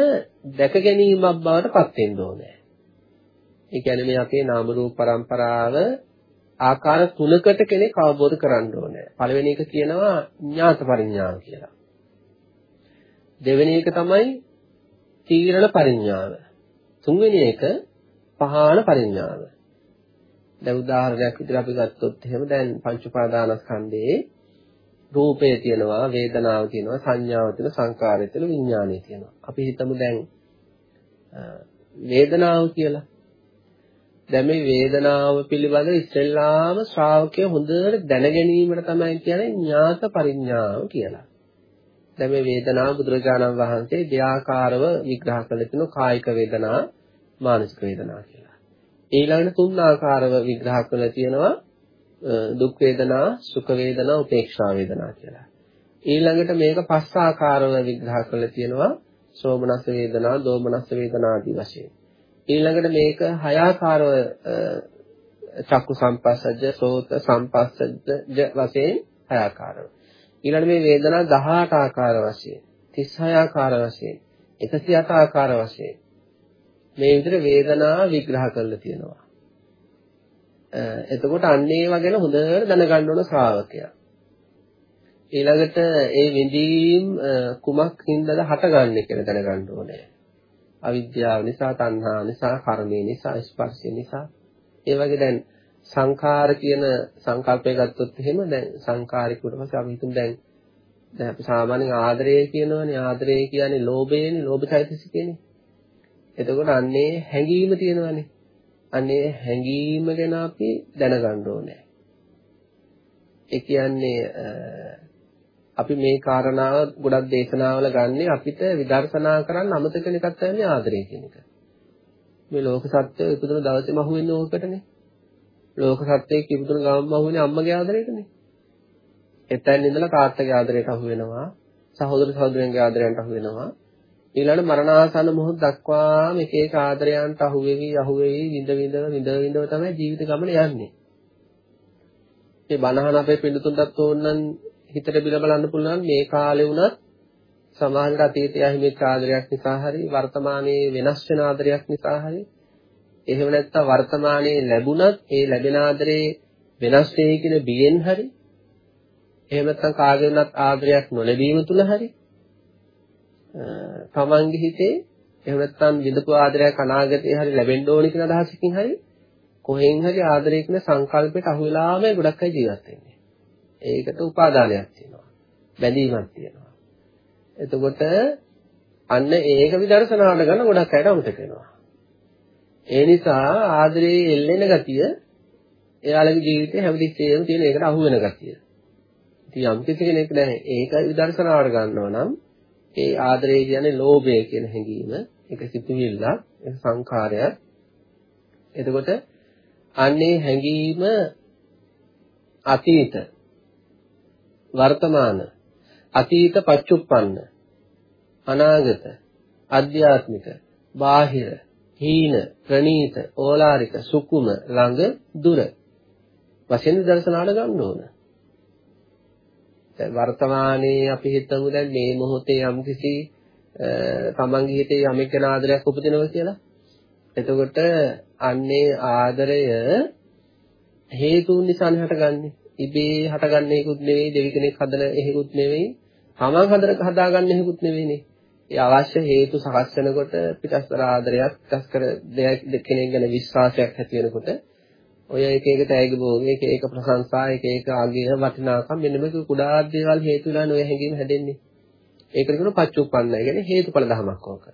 දැක ගැනීමක් බවට පත් වෙන්න ඕනේ. ඒ කියන්නේ මේ අපේ නාම රූප પરම්පරාව ආකාර තුනකට කෙනෙක් අවබෝධ කරගන්න ඕනේ. පළවෙනි එක කියනවා ඥාත පරිඥාව කියලා. දෙවෙනි එක තමයි තීරණ පරිඥාව. තුන්වෙනි එක පහාන පරිඥාව. දැන් උදාහරණයක් විදිහට අපි ගත්තොත් එහෙම දැන් පංච උපාදානස්කන්ධයේ රූපය තියෙනවා වේදනාව තියෙනවා සංඥාව තියෙනවා සංකාරය තියෙනවා විඥානය තියෙනවා. අපි හිතමු දැන් වේදනාව කියලා. දැන් මේ වේදනාව පිළිබඳව ඉස්සෙල්ලාම ශ්‍රාවකය හොඳට දැන ගැනීමට තමයි කියන්නේ ඥාත පරිඥාව කියලා. දැන් මේ වේදනාව බුදුරජාණන් වහන්සේ දෙආකාරව විග්‍රහ කළ තිනු කායික වේදනා මානසික වේදනා කියලා ඊළඟට තුන් ආකාරව විග්‍රහ කළ තියෙනවා දුක් වේදනා, සුඛ වේදනා, උපේක්ෂා වේදනා කියලා. ඊළඟට මේක පස් ආකාරව විග්‍රහ කරලා තියෙනවා සෝමනස් වේදනා, දෝමනස් වේදනා ආදී වශයෙන්. ඊළඟට මේක හය ආකාරව චක්කු සම්පස්සජ්ජ, සෝත සම්පස්සජ්ජ වශයෙන් හය ආකාරව. ඊළඟට මේ වේදනා 18 ආකාර වශයෙන්, 36 ආකාර වශයෙන්, 108 ආකාර වශයෙන් මේ විදිහට වේදනා විග්‍රහ කරලා තියෙනවා. එතකොට අන්න ඒවා ගැන හොඳට දැනගන්න ඕන ශ්‍රාවකයා. ඊළඟට ඒ විඳීම් කුමක් හින්දාද හටගන්නේ කියලා දැනගන්න ඕනේ. අවිද්‍යාව නිසා, තණ්හා නිසා, කර්මය නිසා, ස්පර්ශය නිසා. ඒ වගේ දැන් සංඛාර කියන සංකල්පය ගත්තොත් එහෙම දැන් සංඛාරිකුට පස්සේ අපි හිතමු දැන් දැන් අපි සාමාන්‍යයෙන් ආදරය කියනවනේ ආදරය කියන්නේ ලෝභයනේ ලෝභ චෛතසිකේනේ. එතකොට අන්නේ හැඟීම තියෙනවනේ. අනේ හැඟීම ගැන අපි දැනගන්න ඕනේ. ඒ කියන්නේ අපි මේ කාරණාව ගොඩක් දේශනාවල ගන්නෙ අපිට විදර්ශනා කරන්න අමතක වෙන එකක් තමයි ආදරය කියන එක. මේ ලෝක සත්‍යය ඉපදුන දවසේම අහුවෙන්නේ ඕකටනේ. ලෝක සත්‍යයේ ඉපදුන ගමන්ම අහුවෙන්නේ අම්මගේ ආදරයටනේ. එතෙන් ඉඳලා තාත්තගේ ආදරයට අහු වෙනවා. සහෝදර සහෝදරයන්ගේ ආදරයන්ට අහු වෙනවා. ඊළඟ මරණාසන්න මොහොත දක්වාම එක එක ආදරයන්ට අහු වෙවි අහු වෙවි විඳ විඳ විඳ විඳව තමයි ජීවිත ගමන යන්නේ. මේ බණහන අපේ පිළිතුන්ටත් ඕනනම් හිතට බිල බලන්න පුළුවන් මේ කාලේ වුණත් සමාජයට අතීතය හිමිච්ච ආදරයක් නිසා හරි වර්තමානයේ වෙනස් වෙන ආදරයක් නිසා හරි එහෙම නැත්නම් වර්තමානයේ ලැබුණත් ඒ ලැබෙන ආදරේ වෙනස් වෙයි කියන බියෙන් හරි එහෙම නැත්නම් කාගේ වුණත් ආදරයක් නොලැබීම තුල හරි තමන්ගේ හිතේ එහෙම නැත්නම් විඳපු ආදරයක් අනාගතේ හරි ලැබෙන්න ඕනි කියන අදහසකින් හරි කොහෙන් හරි ආදරය කියන සංකල්පයට අහු වෙලාම ගොඩක් අය ජීවත් වෙන්නේ. ඒකට උපාදානයක් තියෙනවා. බැඳීමක් තියෙනවා. එතකොට අන්න ඒක විදර්ශනාවට ගන්න ගොඩක් අයට අමතක වෙනවා. ඒ නිසා ආදරයේ එල්ලෙන ගතිය එයාලගේ ජීවිතේ හැමතිස්සෙම තියෙන එකට අහු වෙන ගතිය. ඉතින් යම් කෙනෙක් දැන් ඒක විදර්ශනාවට ගන්නවා නම් ඒ ආදරය කියන්නේ ලෝභය කියන හැඟීම. ඒක සිතුවිල්ලක්, ඒක සංඛාරයක්. එතකොට අන්නේ හැඟීම අතීත වර්තමාන අතීත පච්චුප්පන්න අනාගත අධ්‍යාත්මික බාහිර හීන ප්‍රනීත ඕලාරික සුකුම ළඟ දුර වශයෙන් දර්ශනාට ගන්න ඕන. වර්තමානයේ අපි හිතමු දැන් මේ මොහොතේ යම්කිසි තමන්ගේ හිතේ යමෙක් ගැන ආදරයක් උපදිනවා කියලා. එතකොට අන්නේ ආදරය හේතුන් නිසානේ හටගන්නේ. ඉබේ හටගන්න එකකුත් නෙවෙයි, දෙවි කෙනෙක් හදන එකකුත් නෙවෙයි, තමන් හදන හදාගන්න එකකුත් නෙවෙයිනේ. ඒ අවශ්‍ය හේතු සකස් වෙනකොට පිටස්තර ආදරයක්, පිටස්කර දෙයක් කෙනෙක් ගැන විශ්වාසයක් ඇති වෙනකොට ඔය එක එක තෑගි භෝග, එක එක ප්‍රශංසා, එක එක අගය වටිනාකම් මෙන්න මේක කුඩා දේවල් හේතු වෙලා ඔය හැඟීම හැදෙන්නේ. ඒකට කියන පච්චුප්පන්නයි කියන්නේ හේතුඵල ධමයක් ඕක.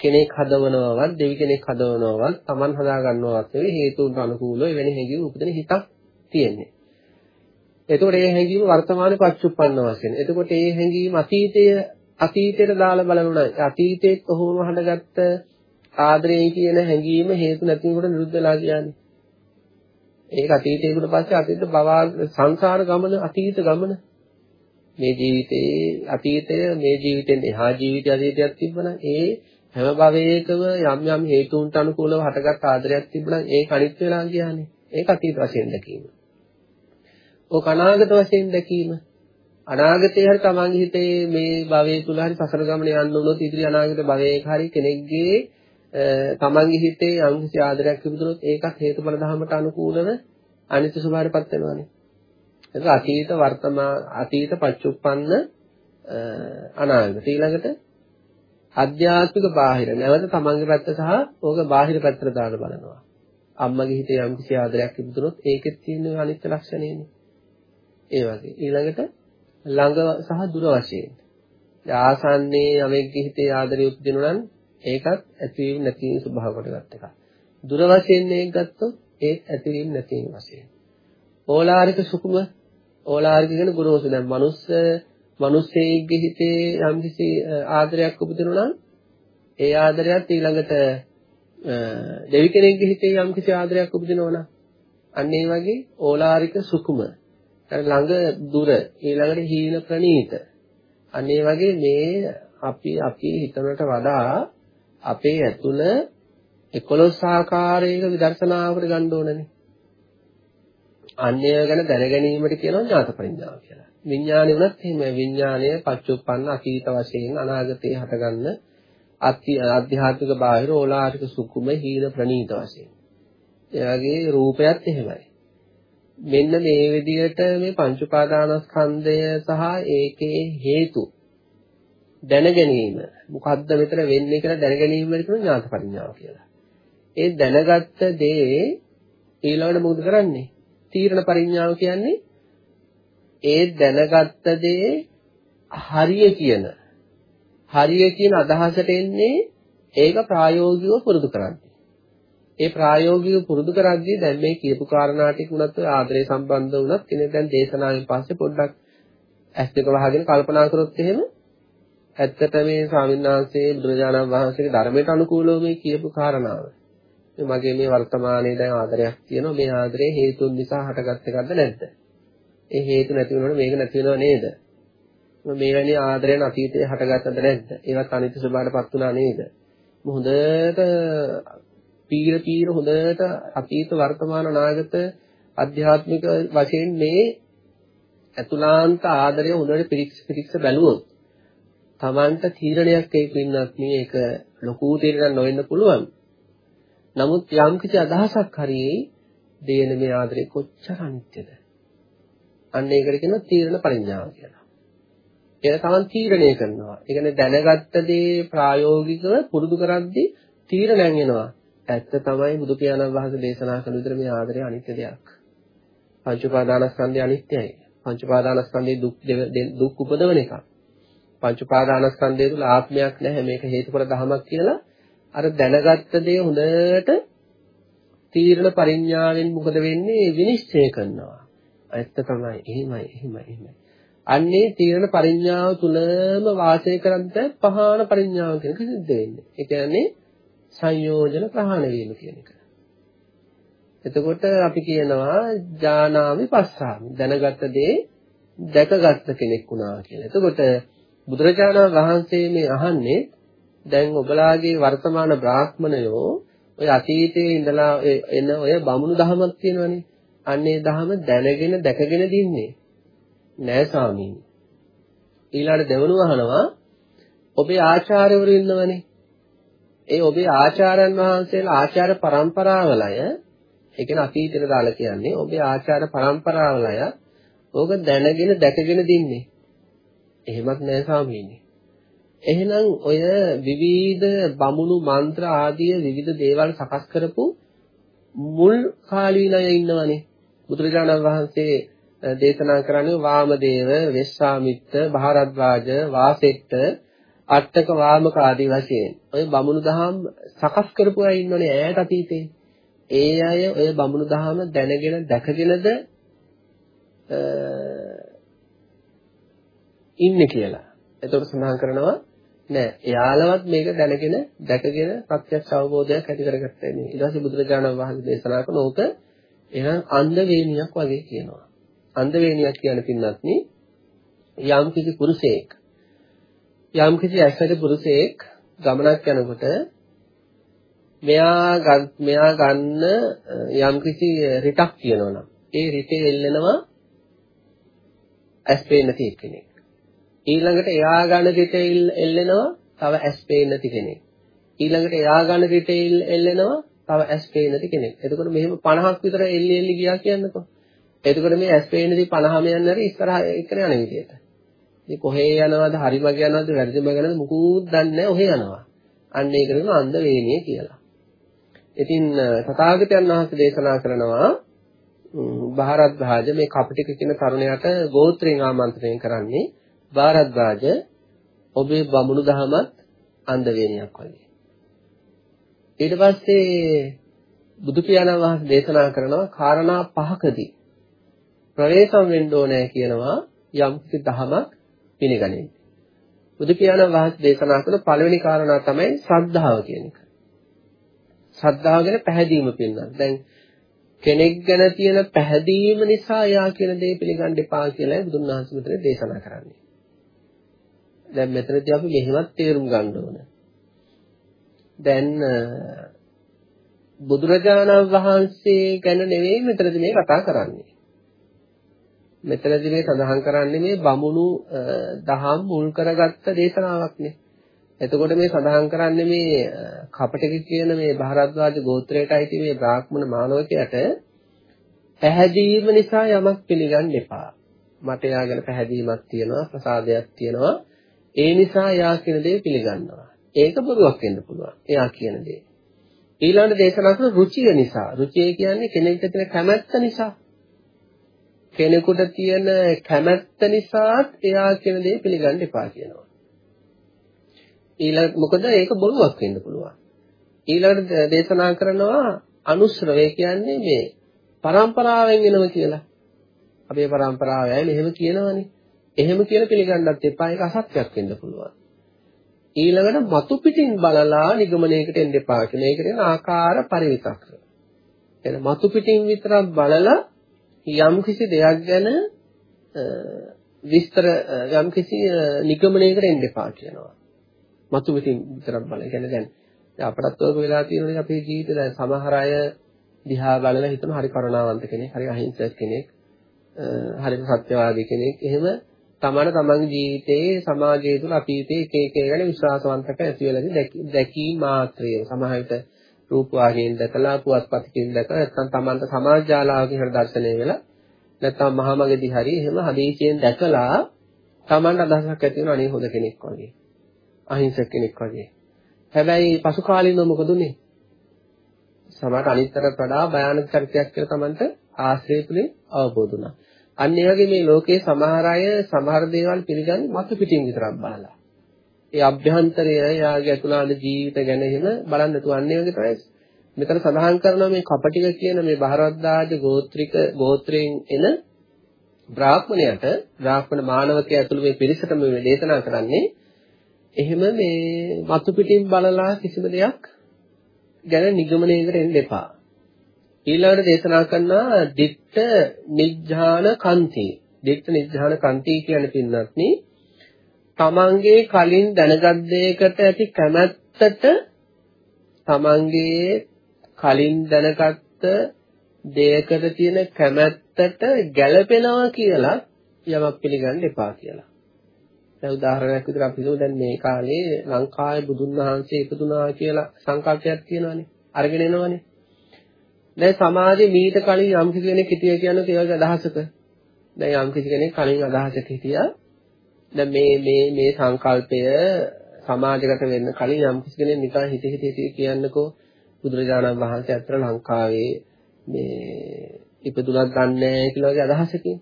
කෙනෙක් හදවනවවත්, දෙවි කෙනෙක් හදවනවවත්, Taman හදා ගන්නවවත් නෙවෙයි හේතුන්ට අනුකූලව එවැනි හැඟීම් උපදින හිතක් තියෙන්නේ. එතකොට මේ හැඟීම වර්තමානයේ පච්චුප්පන්න වශයෙන්. එතකොට මේ හැඟීම අතීතය අතීතයට දාලා බලනවා. අතීතයේ කොහොම හටගත්ත ආදරේ කියන හැඟීම හේතු නැතිවෙනකොට නිරුද්ධ වෙලා කියන්නේ. ඒක අතීතයකට පස්සේ අතීත භව සංසාර ගමන අතීත ගමන මේ ජීවිතේ අතීතය මේ ජීවිතෙන් එහා ජීවිතය අතීතයක් තිබ්බනම් ඒ හැම භවයකම යම් යම් හේතුන්ට අනුකූලව හටගත් ආදරයක් තිබුණා ඒක අනිත් වෙලා කියන්නේ ඒක අතීත වශයෙන් දැකීම. ඕක අනාගත වශයෙන් දැකීම. අනාගතේ හරි තමන්ගේ හිතේ මේ භවයේ තුල හරි සසර ගමන යන්න උනොත් ඉදිරි අනාගත භවයක හරි කෙනෙක්ගේ තමන්ගේ හිතේ යම් කිසි ආදරයක් තිබුණොත් ඒකත් හේතුඵල ධර්මයට අනුකූලව අනිත්‍ය ස්වභාවයටපත් වෙනවානේ. ඒක අතීත වර්තමාන අතීත පච්චුප්පන්න අනාගත ඊළඟට අධ්‍යාත්මික බාහිර නැවත තමන්ගේ පැත්ත සහ ඕක බාහිර පැත්තට දාලා බලනවා. අම්මගේ හිතේ යම් කිසි ආදරයක් තිබුණොත් ඒකෙත් තියෙන අනිත්‍ය ලක්ෂණයනේ. ඒ වගේ ඊළඟට ළඟ සහ දුර වශයෙන්. ආසන්නේ යමෙක්ගේ හිතේ ආදරය උපදිනවා නම් ඒකත් ඇතිවීම නැතිවීම ස්වභාව කොටගත් එකක්. දුර වශයෙන් මේක ගත්තොත් ඒත් ඇතිවීම නැතිවීම වශයෙන්. ඕලාරික සුකුම ඕලාරික කියන ගුරුසු දැන් මනුස්ස මිනිස්සෙගේ හිතේ යම්කිසි ආදරයක් උපදිනවා නම් ඒ ආදරයත් ඊළඟට දෙවි කෙනෙක්ගේ හිතේ යම්කිසි ආදරයක් උපදිනවා නම් අන්න ඒ වගේ ඕලාරික සුකුම ළඟ දුර ඊළඟට හීන ප්‍රනීත අන්න ඒ වගේ මේ අපි අපි හිතනට වඩා අපේ ඇතුළ 11 ආකාරයක විදර්ශනාවකට ගන්න ඕනනේ අන්‍ය ගැන දැනගැනීමට කියනවා ඥාත පරිඥාව කියලා. විඥානෙ උනත් එහෙම විඥානය පච්චුප්පන්න අතීත වශයෙන් අනාගතේ හටගන්න අත්‍ය ආධ්‍යාත්මික බාහිර ඕලාරික සුකුම හීන ප්‍රනීත වශයෙන්. ඒ වගේ රූපයත් එහෙමයි. මෙන්න මේ විදිහට මේ පංච උපාදානස්කන්ධය සහ ඒකේ හේතු දැනගැනීම මොකද්ද මෙතන වෙන්නේ කියලා දැනගැනීම කියන ඥාත පරිඥාව කියලා. ඒ දැනගත්ත දේ ඊළඟට මොකද කරන්නේ? තීරණ පරිඥාව කියන්නේ ඒ දැනගත්ත දේ හරිය කියන හරිය කියන අදහසට එන්නේ ඒක ප්‍රායෝගිකව පුරුදු කරන්නේ. ඒ ප්‍රායෝගිකව පුරුදු කරද්දී දැන් මේ කියපු කාරණා ටික උනත් ආදරේ සම්බන්ධ වුණත් කෙනෙක් දැන් දේශනාවෙන් පස්සේ පොඩ්ඩක් ඇස් දෙක වහගෙන කල්පනා කරොත් එහෙම ඇත්තට මේ ස්වාමීන් වහන්සේ බුදුරජාණන් වහන්සේගේ ධර්මයට අනුකූලව මේ කියපු කාරණාව. මගේ මේ වර්තමානයේ දැන් ආදරයක් තියෙනවා මේ ආදරේ හේතුන් නිසා හටගත් එකක්ද නැද්ද? ඒ හේතු නැති වෙනකොට මේක නැති වෙනව නේද? මේවැනි ආදරයන් අතීතයේ හටගත්තද නැද්ද? ඒවත් අනිත්‍ය ස්වභාවයටපත් වුණා නේද? හොඳට පීර පීර හොඳට අතීත වර්තමාන අනාගත අධ්‍යාත්මික වශයෙන් මේ අතුලාන්ත ආදරය හොඳට පිරික්ස පිරික්ස බැලුවොත් Tamanta තීරණයක් ඒක වෙන්නත් මේක ලොකු තීරණයක් නොවෙන්න පුළුවන්. නමුත් යම් කිසි අදහසක් හරියේ දේන මේ ආදරේ කොච්චර අනිත්‍යද? අන්න ඒකට කියනවා තීරණ පරිඥාව කියලා. ඒක තමන් තීරණය කරනවා. ඒ කියන්නේ දැනගත්ත දේ ප්‍රායෝගිකව පුරුදු කරද්දී තීරණයක් එනවා. ඇත්ත තමයි බුදු පියාණන් වහන්සේ දේශනා කළ විදිහට මේ ආදරය අනිත්‍ය දෙයක්. පංච උපාදානස්කන්ධය අනිත්‍යයි. පංච උපාදානස්කන්ධයේ දුක් දුක් උපදවන එක. පංච උපාදානස්කන්ධය තුල ආත්මයක් නැහැ මේක හේතුඵල ධමයක් කියලා අර දැනගත්ත දේ හොඳට තීරණ පරිඥාවෙන් මොකද වෙන්නේ විනිශ්චය කරනවා. ඇත්ත තමයි. එහෙමයි, එහෙමයි, එහෙමයි. අන්නේ තීරණ පරිඥාව තුලම වාසය කරද්ද පහාන පරිඥාව කියන එක සිද්ධ වෙන්නේ. ඒ කියන්නේ සංයෝජන ප්‍රහාණය වීම කියන එක. එතකොට අපි කියනවා ඥානාමි පස්සාමි දැනගත් දේ දැකගත් කෙනෙක් වුණා කියලා. එතකොට බුදුරජාණන් වහන්සේ මේ අහන්නේ දැන් ඔබලාගේ වර්තමාන බ්‍රාහ්මණයෝ ඔය අතීතයේ ඉඳලා එන ඔය බමුණු දහමක් තියෙනවනේ. අන්නේ දහම දැනගෙන දැකගෙන දින්නේ. නෑ ස්වාමීනි. ඊළඟට දෙවනුව අහනවා ඔබේ ආචාර්යවරු ඉන්නවනේ. ඒ ඔබේ ආචාර්යන් වහන්සේලා ආචාර්ය પરම්පරාවලය ඒ කියන්නේ අතීතයට දාලා කියන්නේ ඔබේ ආචාර પરම්පරාවලය ඕක දැනගෙන දැකගෙන දින්නේ. එහෙමත් නෑ ස්වාමීනි. එහෙනම් ඔය විවිධ බමුණු මන්ත්‍ර ආදී විවිධ දේවල් සකස් කරපු මුල් කාලීන අය ඉන්නවනේ. බුදුරජාණන් වහන්සේ දේශනා කරන්නේ වාමදේව, වෙස්සාමිත්ත, භාරද්වාජ, වාසෙට්ට, අට්ටක වාමක ආදී වශයෙන්. ඔය බමුණු දහම් සකස් කරපු අය ඉන්නවනේ ඈත අතීතේ. ඒ අය ඔය බමුණු දහම දැනගෙන දැකගෙනද ඉන්නේ කියලා. එතකොට සඳහන් කරනවා නෑ එයාලවත් මේක දැනගෙන දැකගෙන ප්‍රත්‍යක්ෂ අවබෝධයක් ඇති කරගත්තා නේ. ඊට පස්සේ බුදුරජාණන් වහන්සේ දේශනා කරන ඕක එහෙනම් අන්ධ වේණියක් වගේ කියනවා. අන්ධ වේණියක් කියන්නේ පින්නත්නි යම් කිසි පුරුෂයෙක් යම් කිසි ඇසට පුරුෂයෙක් ගමනක් යනකොට මෙයා මෙයා ගන්න යම් කිසි රිටක් කියනවනම් ඒ රිටේ එල්ලෙනවා ඇස් පේන්නේ නැති කෙනෙක්. ඊළඟට එයා ගන්න රිටේ එල්ලෙනවා තව ඇස් පේන්නේ නැති කෙනෙක්. ඊළඟට එයා ගන්න රිටේ එල්ලෙනවා තව ඇස් පේන්නේ නැති කෙනෙක්. එතකොට මෙහෙම 50ක් විතර එල්ලි එල්ලි ගියා කියන්නකෝ. එතකොට මේ ඇස් පේන්නේ නැති 50ම යන්නේ නැරි ඉස්සරහ එක්කන යන විදියට. ඉතින් කොහේ යනවද හරි මග යනවද වැරදි මග යනවද මුකුත් දන්නේ නැහැ ඔහේ යනවා. අන්න ඒක තමයි අන්ධ වේනිය කියලා. ඉතින් තථාගතයන් වහන්සේ දේශනා කරනවා භාරද්වාජ මේ කපටික කියන තරුණයාට ගෝත්‍රයෙන් ආමන්ත්‍රණය කරන්නේ භාරද්වාජ ඔබේ බමුණු දහමත් අන්ධ වේනියක් වගේ. ඊට පස්සේ බුදු පියාණන් වහන්සේ දේශනා කරනවා කාරණා පහකදී ප්‍රවේශම් වෙන්න ඕනේ කියනවා යම් කිසි දහමක් පිළිගන්නේ. බුදු පියාණන් වහන්සේ දේශනා කරන පළවෙනි කාරණා තමයි ශ්‍රද්ධාව කියන එක. ශ්‍රද්ධාව ගැන පැහැදීම පින්නන. දැන් කෙනෙක් ගැන තියෙන පැහැදීම නිසා එයා කියන දේ පිළිගන්න එපා කියලා බුදුන් වහන්සේ මෙතන දේශනා කරන්නේ. දැන් මෙතනදී අපි මෙහෙමත් තේරුම් ගන්න ඕන. දැන් බුදුරජාණන් වහන්සේ ගැන නෙවෙයි මෙතනදී මේ කතා කරන්නේ. මෙතනදී මේ සඳහන් කරන්නේ මේ බමුණු දහම් මුල් කරගත්ත දේශනාවක්නේ. එතකොට මේ සඳහන් කරන්නේ මේ කපටික කියන මේ භාරද්වාජ ගෝත්‍රයට අයිති මේ බ්‍රාහ්මණ මානවකයාට පැහැදීම නිසා යමක් පිළිගන්න එපා. මට යාගෙන පැහැදීමක් තියෙනවා ප්‍රසාදයක් තියෙනවා. ඒ නිසා යා කියන දේ පිළිගන්නවා. ඒක බොරුවක් වෙන්න පුළුවන්. එයා කියන දේ. ඊළඟ දේශනා කරන රුචිය නිසා. රුචිය කියන්නේ කෙනෙක්ට තියෙන කැමැත්ත නිසා. කෙනෙකුට තියෙන කැමැත්ත නිසාත් එයා කියන දේ පිළිගන්න එපා කියනවා. ඊළඟ මොකද ඒක බොරුවක් වෙන්න පුළුවන්. ඊළඟට දේශනා කරනවා අනුශ්‍රවය කියන්නේ මේ පරම්පරාවෙන් එනවා කියලා. අපේ පරම්පරාවයි මෙහෙම කියනවනේ. එහෙම කියලා පිළිගන්නත් එපා ඒක අසත්‍යක් වෙන්න පුළුවන්. ඊළඟට මතු පිටින් බලලා නිගමනයකට එන්න එපා කියන එක කියන ආකාර පරිවිතක්ක. එන මතු පිටින් විතරක් බලලා යම් කිසි දෙයක් ගැන විස්තර යම් කිසි නිගමනයකට එන්න එපා කියනවා. මතු පිටින් විතරක් බලන. කියන්නේ දැන් අපටත් ඔයක වෙලා තියෙනනේ අපේ ජීවිතේ දැන් සමහර අය දිහා බලලා හිතන හරි කරුණාවන්ත කෙනෙක්, හරි අහිංසක කෙනෙක්, හරි සත්‍යවාදී කෙනෙක්. එහෙම තමන තමන්ගේ ජීවිතයේ සමාජය තුළ අතීතයේ එක එක ගැන විශ්වාසවන්තක ඇති වෙලාදී දැකීම මාත්‍රය. සමහර විට රූපවාහිනියෙන් දැකලා පුවත්පතකින් දැකලා නැත්නම් තමන්ට සමාජ ජාලාවකින් හරි දැర్శණය වෙලා නැත්නම් මහමගදී හරි එහෙම හදීසියෙන් දැකලා තමන්ට අදහසක් ඇති වෙනවා අනේ හොඳ කෙනෙක් වගේ. අහිංසක කෙනෙක් වගේ. හැබැයි පසු කාලිනව මොකද උනේ? සමහර අනිත්තරට වඩා භයානක චරිතයක් කියලා තමන්ට ආශ්‍රය තුලින් අවබෝධ වුණා. අන්න ඒ වගේ මේ ලෝකේ සමහර අය සමහර දේවල් පිළිගන්නේ මතු පිටින් විතරක් බලලා. ඒ අභ්‍යන්තරය යාගේ අතුලාන ජීවිත ගැන එහෙම බලන්න නැතුව අන්නේ වගේ තමයි මෙතන සඳහන් කරනවා මේ කපටික කියන මේ බහරද්දාජ ගෝත්‍රික ගෝත්‍රයෙන් එන බ්‍රාහ්මණයට බ්‍රාහ්මණ මානවකයා ඇතුළු මේ පිරිසටම මේ දේශනා කරන්නේ එහෙම මේ මතු පිටින් බලලා කිසිම දෙයක් ගැන නිගමනයකට එන්න එපා. ඊළඟට දේශනා කරනවා ditta නිජ්ජාන කන්ති. ditta නිජ්ජාන කන්ති කියන්නේ පින්නත්නි තමන්ගේ කලින් දැනගත් දෙයකට ඇති කැමැත්තට තමන්ගේ කලින් දැනගත්ත දෙයකට තියෙන කැමැත්තට ගැළපෙනවා කියලා යමක් පිළිගන්න එපා කියලා. දැන් උදාහරණයක් විදිහට අපි හිතමු දැන් මේ කාලේ ලංකාවේ බුදුන් වහන්සේ ඉපදුනා කියලා සංකල්පයක් තියෙනවානේ. අරගෙන එනවනේ. දැන් සමාජයේ මීට කලින් යම් කිසි කෙනෙක් හිටිය කියන්නේ ඒ වගේ අදහසක. දැන් යම් කිසි කෙනෙක් කලින් අදහසක හිටියා. දැන් මේ මේ මේ සංකල්පය සමාජගත වෙන්න කලින් යම් කිසි කෙනෙක් නිකන් හිත හිත හිත කියන්නකෝ බුදුරජාණන් වහන්සේ අතර ලංකාවේ මේ ඉපදුනක් ගන්නෑ කියලා වගේ අදහසකින්.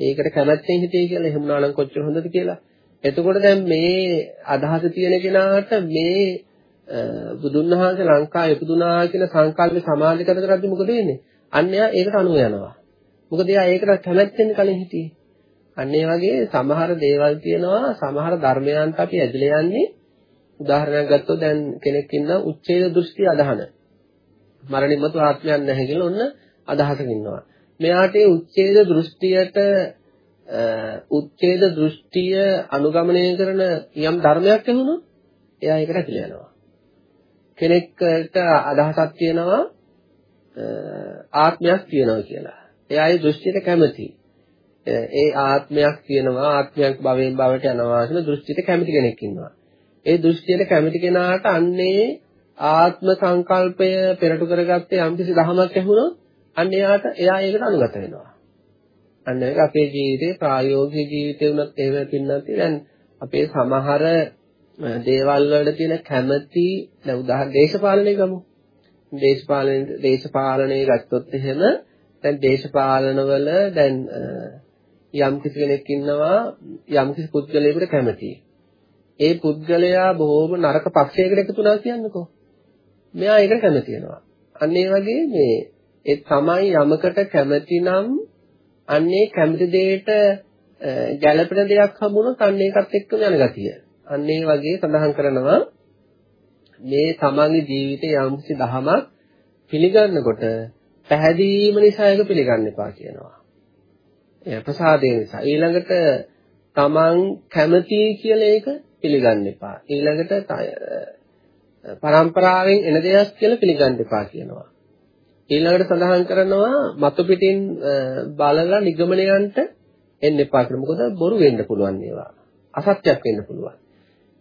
ඒකට කැමැත්තෙන් හිතේ කියලා එහෙම නානම් කොච්චර හොඳද කියලා. එතකොට දැන් මේ අදහස තියෙන කෙනාට මේ බුදුන් වහන්සේ ලංකාවේ ඉපදුනා කියන සංකල්පේ සමාජගත කරද්දී මොකද වෙන්නේ? අන්න එයා ඒකට අනුව යනවා. මොකද එයා ඒකට කැමැත්තෙන් කලින් හිටියේ. අන්න ඒ වගේ සමහර දේවල් තියෙනවා සමහර ධර්මයන්ට අපි ඇදලා යන්නේ උදාහරණයක් ගත්තොත් දැන් කෙනෙක් ඉන්න උච්ඡේද දෘෂ්ටි අදහන. මරණින් මතු ආත්මයක් නැහැ කියලා ඔන්න අදහසක ඉන්නවා. මෙයාට ඒ උච්ඡේද දෘෂ්ටියට උච්ඡේද දෘෂ්ටිය අනුගමනය කරන යම් ධර්මයක් ඇහුණොත් එයා ඒකට ඇතුළ යනවා. කෙනෙක්ට අදහසක් තියෙනවා ආත්මයක් තියෙනවා කියලා. එයා ඒ දෘෂ්ටියට කැමතියි. ඒ ආත්මයක් තියෙනවා ආත්මයක් භවයෙන් භවයට යනවා කියන දෘෂ්ටියට කැමති කෙනෙක් ඉන්නවා. ඒ දෘෂ්ටියට කැමති කෙනාට අන්නේ ආත්ම සංකල්පය පෙරටු කරගත්තේ යම්කිසි ධමයක් ඇහුණොත් අන්න එයාට එයා ඒකට අනුගත වෙනවා. අන්න ඒක අපේ ජීවිතේ ප්‍රායෝගික ජීවිතේ වුණත් එහෙම පින්නත් දැන් අපේ සමහර දේවල් වල තියෙන කැමැති දැන් උදාහරණ දේශපාලනය ගමු. දේශපාලන දේශපාලනය ගත්තොත් එහෙම දැන් දේශපාලන වල දැන් යම් කිසි කෙනෙක් ඉන්නවා යම් කිසි පුද්ගලයෙකුට කැමතියි. ඒ පුද්ගලයා බොහොම නරක පක්ෂයකට එකතු වුණා කියන්නකෝ. මෙයා ඒකට කැමති වෙනවා. අන්න ඒ වගේ මේ ඒ තමයි යමකට කැමති නම් අන්නේ කැමති දෙයට ගැළපෙන දෙයක් හම්බුනොත් අන්න ඒකත් එක්කම යන ගතිය. අන්න ඒ වගේ සඳහන් කරනවා මේ තමන්ගේ ජීවිතයේ යම්කිසි දහමක් පිළිගන්නකොට පැහැදීම නිසා ඒක පිළිගන්න එපා කියනවා. ඒ ප්‍රසාදේ නිසා. ඊළඟට තමන් කැමති කියලා ඒක පිළිගන්න එපා. ඊළඟට පරම්පරාවෙන් එන දෙයක් කියලා පිළිගන්න එපා කියනවා. ඊළඟට සඳහන් කරනවා මතු පිටින් බලලා නිගමනයන්ට එන්න එපා කියලා. මොකද බොරු වෙන්න පුළුවන් ඒවා. අසත්‍යක් වෙන්න පුළුවන්.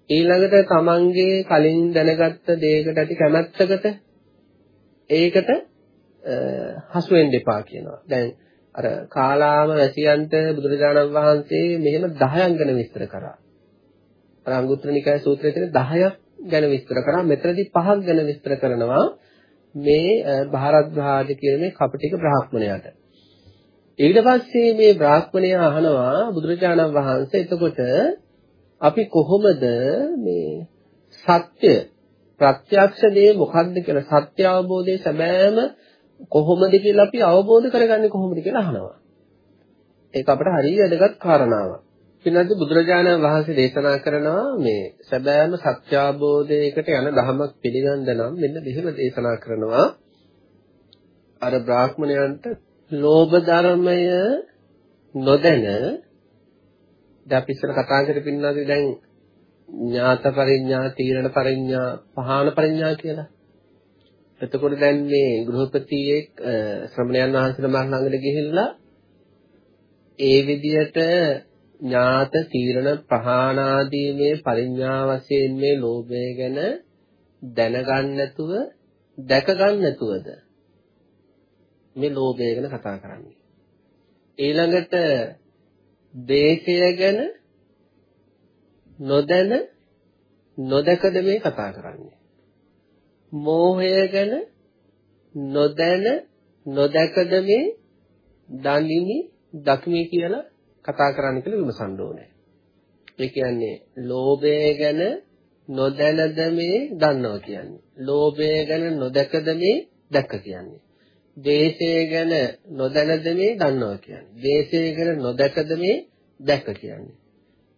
ඊළඟට තමන්ගේ කලින් දැනගත්ත දෙයකට ඇති කැමැත්තකට ඒකට හසු වෙන්න එපා කියනවා. දැන් අර කාලාම වැසියන්ට බුදුරජාණන් වහන්සේ මෙහෙම 10ක් ගැන විස්තර කරා. අර අංගුත්තර නිකාය සූත්‍රයේ තියෙන 10ක් ගැන විස්තර කරා. මෙතනදී පහක් ගැන විස්තර කරනවා මේ භාරද්වාජ කියන මේ කපටික බ්‍රාහ්මණයාට. ඊට පස්සේ මේ බ්‍රාහ්මණයා අහනවා බුදුරජාණන් වහන්සේ එතකොට අපි කොහොමද මේ සත්‍ය ප්‍රත්‍යක්ෂ දේ මොකක්ද කියලා සත්‍ය අවබෝධයේ සැබෑම කොහොමද කියලා අපි අවබෝධ කරගන්නේ කොහොමද කියලා අහනවා. ඒක අපට හරිය වැදගත් කාරණාවක්. පින්නත් බුදුරජාණන් වහන්සේ දේශනා කරනවා මේ සැබෑම සත්‍ය අවබෝධයකට යන ධමයක් පිළිගන්න නම් මෙන්න මෙහෙම දේශනා කරනවා. අර බ්‍රාහ්මණයන්ට ලෝභ ධර්මය නොදැන දැන් අපි ඉස්සර කතා කරේ පින්නත් දැන් ඥාත පරිඥා, තීරණ පරිඥා, පහාන පරිඥා කියලා. එතකොට දැන් මේ ගෘහපතියෙක් ශ්‍රමණයන් වහන්සේලා මහා ළඟට ගිහිල්ලා ඒ විදියට ඥාත තීරණ ප්‍රහාණාදී මේ පරිඥා වශයෙන් මේ ලෝභය ගැන දැනගන්න නැතුව දැක ගන්න නැතුවද මේ ලෝභය ගැන කතා කරන්නේ ඊළඟට දේශය ගැන නොදැන නොදකද මේ කතා කරන්නේ මෝහය ගැන නොදැන නොදකද මේ දනිමි දක්මි කියලා කතා කරන්න කියලා විමසන්න ඕනේ. ඒ කියන්නේ ලෝභය ගැන නොදැනද මේ දන්නවා කියන්නේ. ලෝභය ගැන නොදකද මේ දැක්ක කියන්නේ. දේශය ගැන නොදැනද මේ දන්නවා කියන්නේ. දේශය ගැන නොදකද මේ දැක්ක කියන්නේ.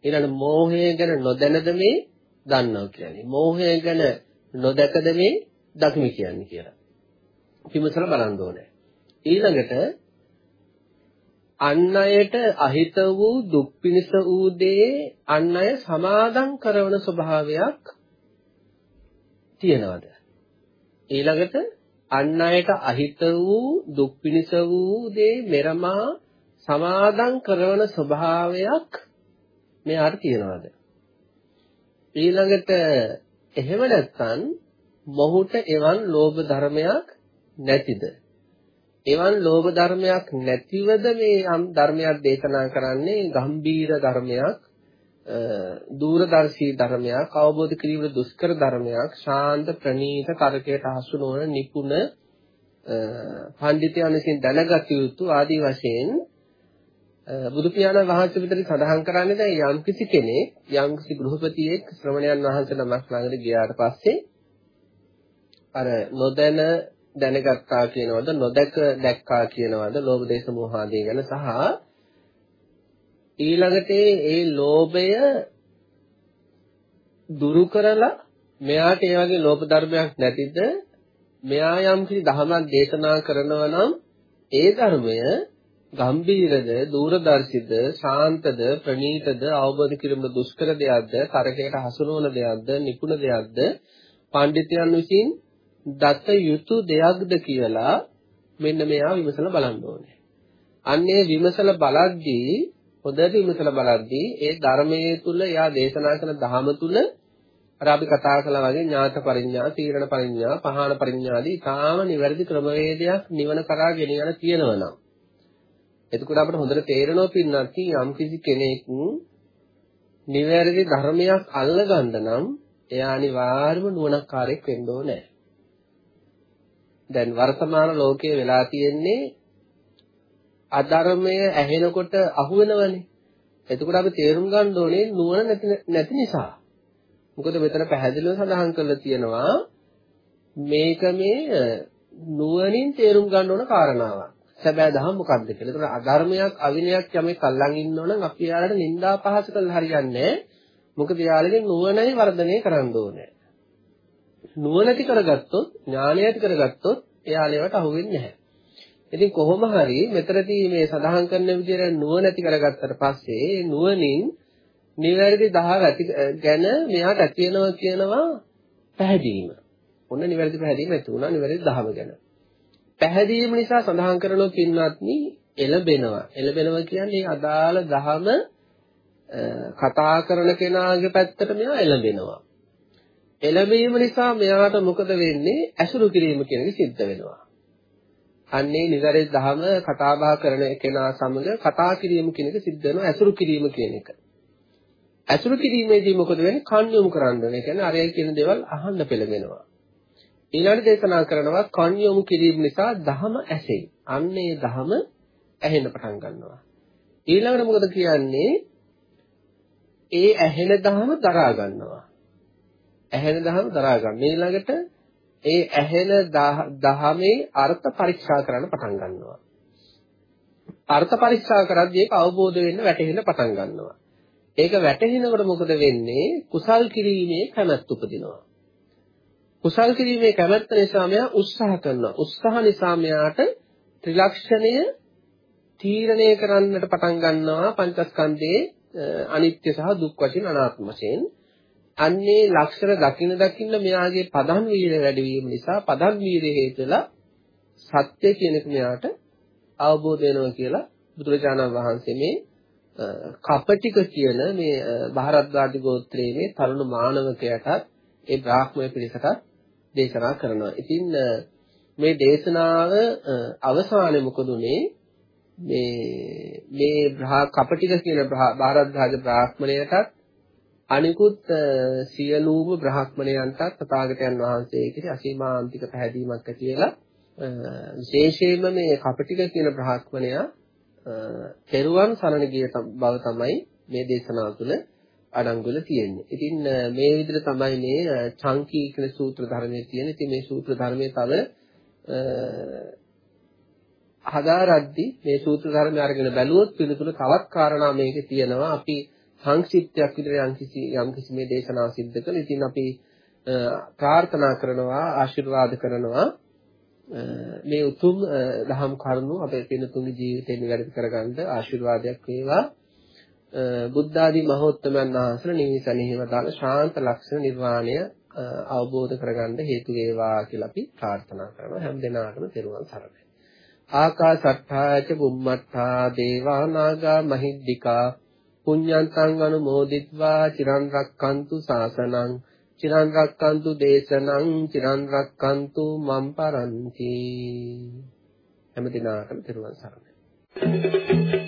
ඊළඟ මෝහය ගැන නොදැනද මේ දන්නවා කියන්නේ. මෝහය ගැන නොදකද මේ දකිමි කියන්නේ කියලා. විමසලා බලන්න ඕනේ. ඊළඟට අන් අයට අහිත වූ දුක් පිණිස වූ දේ අන් අය සමාදම් කරන ස්වභාවයක් තියනවද? ඊළඟට අන් අයට අහිත වූ දුක් පිණිස වූ දේ මෙරමා සමාදම් කරන ස්වභාවයක් මෙයාට තියනවද? ඊළඟට එහෙම නැත්නම් මොහුට එවන් ලෝභ ධර්මයක් නැතිද? එවන් ලෝභ ධර්මයක් නැතිවද මේ යම් ධර්මයක් දේශනා කරන්නේ ගම්බීර ධර්මයක් දූරදර්ශී ධර්මයක් අවබෝධ කිරීමේ දුෂ්කර ධර්මයක් ශාන්ත ප්‍රණීත කරකයට හසු නොවන නිපුණ පඬිතුයන් විසින් දැනගත යුතු ආදී වශයෙන් බුදු පියාණන් වහන්සේ විතර සඳහන් කරන්නේ දැන් යම්කිසි කෙනෙක් යම්කිසි ගෘහපතියෙක් ශ්‍රමණයන් වහන්සේ නමක් ළඟට ගියාට පස්සේ අර නොදැන දැනගත්තා කියනවද නොදැක දැක්කා කියනවද ලෝභ දේශ මොහ ආදී ගැන සහ ඊළඟට ඒ ලෝභය දුරු කරලා මෙයාට ඒ වගේ ලෝභ ධර්මයක් නැතිද මෙයා යම් කිසි ධර්මයක් දේශනා කරනවා නම් ඒ ධර්මය ගම්බීරද දූරදර්ශිද ශාන්තද ප්‍රණීතද අවබෝධ කිරීම දුෂ්කර දෙයක්ද තරකයට හසු නොවන දෙයක්ද නිපුණ දෙයක්ද පඬිතුයන් විසින් දත යුතු දෙයක්ද කියලා මෙන්න මෙයා විමසලා බලන්න ඕනේ. අන්නේ විමසලා බලද්දී හොඳට විමසලා බලද්දී ඒ ධර්මයේ තුල යා දේශනා කරන ධහම තුල අර අපි කතා කළා වගේ ඥාත පරිඥා, තීරණ පරිඥා, පහාන පරිඥා ආදී තාම නිවැරදි ක්‍රමවේදයක් නිවන කරා ගෙන යන තියෙනවා එතකොට අපිට හොඳට තේරෙනවා පින්නත් යම් කිසි කෙනෙක් නිවැරදි ධර්මයක් අල්ලගන්න නම් එයා අනිවාර්යම නුවණක්කාරයෙක් වෙන්න ඕනේ. දැන් වර්තමාන ලෝකයේ වෙලා තියෙන්නේ අධර්මය ඇහෙනකොට අහුවෙනවනේ. එතකොට අපි තේරුම් ගන්න ඕනේ නුවණ නැති නැති නිසා. මොකද මෙතන පැහැදිලිව සඳහන් කරලා තියෙනවා මේක මේ නුවණින් තේරුම් ගන්න ඕන කාරණාවක්. සැබෑ දහම මොකක්ද කියලා. ඒතර අධර්මයක් අවිනයක් යමෙක් අල්ලන් ඉන්නවනම් අපි යාළට නිନ୍ଦා පහස කළා හරියන්නේ මොකද යාළගේ නුවණයි වර්ධනය කරන්න ඕනේ. නුවණටි කරගත්තොත් ඥානය ඇති කරගත්තොත් එයාලේවට අහුවෙන්නේ නැහැ. ඉතින් කොහොම හරි මෙතනදී මේ සඳහන් කරන විදිහට නුවණැති කරගත්තට පස්සේ නුවණින් නිවැරදි දහව ඇති ගැන මෙයාට ඇති වෙනවා කියනවා පැහැදීම. ඔන්න නිවැරදි පැහැදීම ඇති වුණා නිවැරදි දහව ගැන. පැහැදීම නිසා සඳහන් කරනොත් පින්වත්නි එළබෙනවා. එළබෙනවා කියන්නේ අදාළ දහම කතා කරන කෙනාගේ පැත්තට මෙයා එළඹෙනවා. එළඹීම නිසා මෙයාට මොකද වෙන්නේ? ඇසුරු කිරීම කියන එක සිද්ධ වෙනවා. අන්නේ නිවැරදි ධහම කතා බහ කරන කෙනා සමග කතා කිරීම කියන එක සිද්ධ වෙනවා ඇසුරු කිරීම කියන එක. ඇසුරු කිරීමේදී මොකද වෙන්නේ? කන් යොමු කරන්න ඕනේ. කියන්නේ අරයයි කියන දේවල් අහන්න පෙළඹෙනවා. ඊළඟ දේශනා කරනවා කන් යොමු කිරීම නිසා ධහම ඇසෙයි. අන්නේ ධහම ඇහෙන්න පටන් ගන්නවා. ඊළඟට මොකද කියන්නේ? ඒ ඇහෙන ධහම දරා ගන්නවා. ඇහෙන ධහම දරා ගන්න. ඊළඟට ඒ ඇහෙන දහමේ අර්ථ පරීක්ෂා කරන්න පටන් ගන්නවා. අර්ථ පරීක්ෂා කරද්දී ඒක අවබෝධ වෙන්න වැටහෙන්න පටන් ගන්නවා. ඒක වැටහෙනකොට මොකද වෙන්නේ? කුසල් කිරීමේ කැමැත්ත උපදිනවා. කුසල් කිරීමේ කැමැත්ත නිසා මෙයා උත්සාහ කරනවා. උත්සාහ නිසා මෙයාට ත්‍රිලක්ෂණය තීරණය කරන්නට පටන් ගන්නවා පංචස්කන්ධයේ අනිත්‍ය සහ දුක් වශයෙන් අනාත්ම වශයෙන්. අන්නේ ලක්ෂණ දකින්න දකින්න මෙයාගේ පදන් වීර්ය වැඩි වීම නිසා පදන් වීර්ය හේතුලා සත්‍ය කියන එක මෙයාට අවබෝධ වෙනවා කියලා බුදුරජාණන් වහන්සේ මේ කපටික කියන මේ බහරද්වාජ ගෝත්‍රයේ මේ තරුණ මානවකයටත් ඒ බ්‍රාහ්මණ පිරිසට දේශනා කරනවා. ඉතින් මේ දේශනාව අවසානයේ මොකද උනේ මේ මේ කපටික කියන බහරද්වාජ බ්‍රාහ්මණයටත් අනිකුත් සියලුම බ්‍රහ්මණයන්ටත් තථාගතයන් වහන්සේ කෙරෙහි අසීමාන්තික පැහැදීමක් ඇති වෙලා විශේෂයෙන්ම මේ කපටික කියන බ්‍රහ්මණයා පෙරුවන් සරණ ගිය බව තමයි මේ දේශනාව තුළ අඩංගුල තියෙන්නේ. ඉතින් මේ විදිහට තමයි මේ චංකී කියන සූත්‍ර ධර්මයේ තියෙන්නේ. ඉතින් මේ සූත්‍ර ධර්මයේ තව හදාරද්දි මේ සූත්‍ර ධර්මය අරගෙන බැලුවොත් පිළිතුරු තවත් කාරණා මේකේ තියෙනවා. අපි සංක්ෂිප්තයක් විදිහට යම්කිසි යම්කිසි මේ දේශනාව සිද්ධ කළා. ඉතින් අපි ප්‍රාර්ථනා කරනවා ආශිර්වාද කරනවා මේ උතුම් දහම් කරුණු අපේ පින්තුන්ගේ ජීවිතේ නිවැරදි කරගන්න ආශිර්වාදයක් වේවා. බුද්ධ ආදී මහෝත්තමයන් වහන්සේලා නිවිසනෙහිම දාන ශාන්ත ලක්ෂණ නිර්වාණය අවබෝධ කරගන්න හේතු වේවා කියලා අපි ප්‍රාර්ථනා කරනවා හැම දිනාටම තෙරුවන් සරණයි. ආකාසට්ඨාච බුම්මට්ඨා දේවා නාග මහිද්దికා පුඤ්ඤන්තං අනුමෝදිත්වා චිරන් රක්칸තු සාසනං චිරන් රක්칸තු දේශනං චිරන් රක්칸තු මම් පරන්ති. හැමදිනාටම තෙරුවන් සරණයි.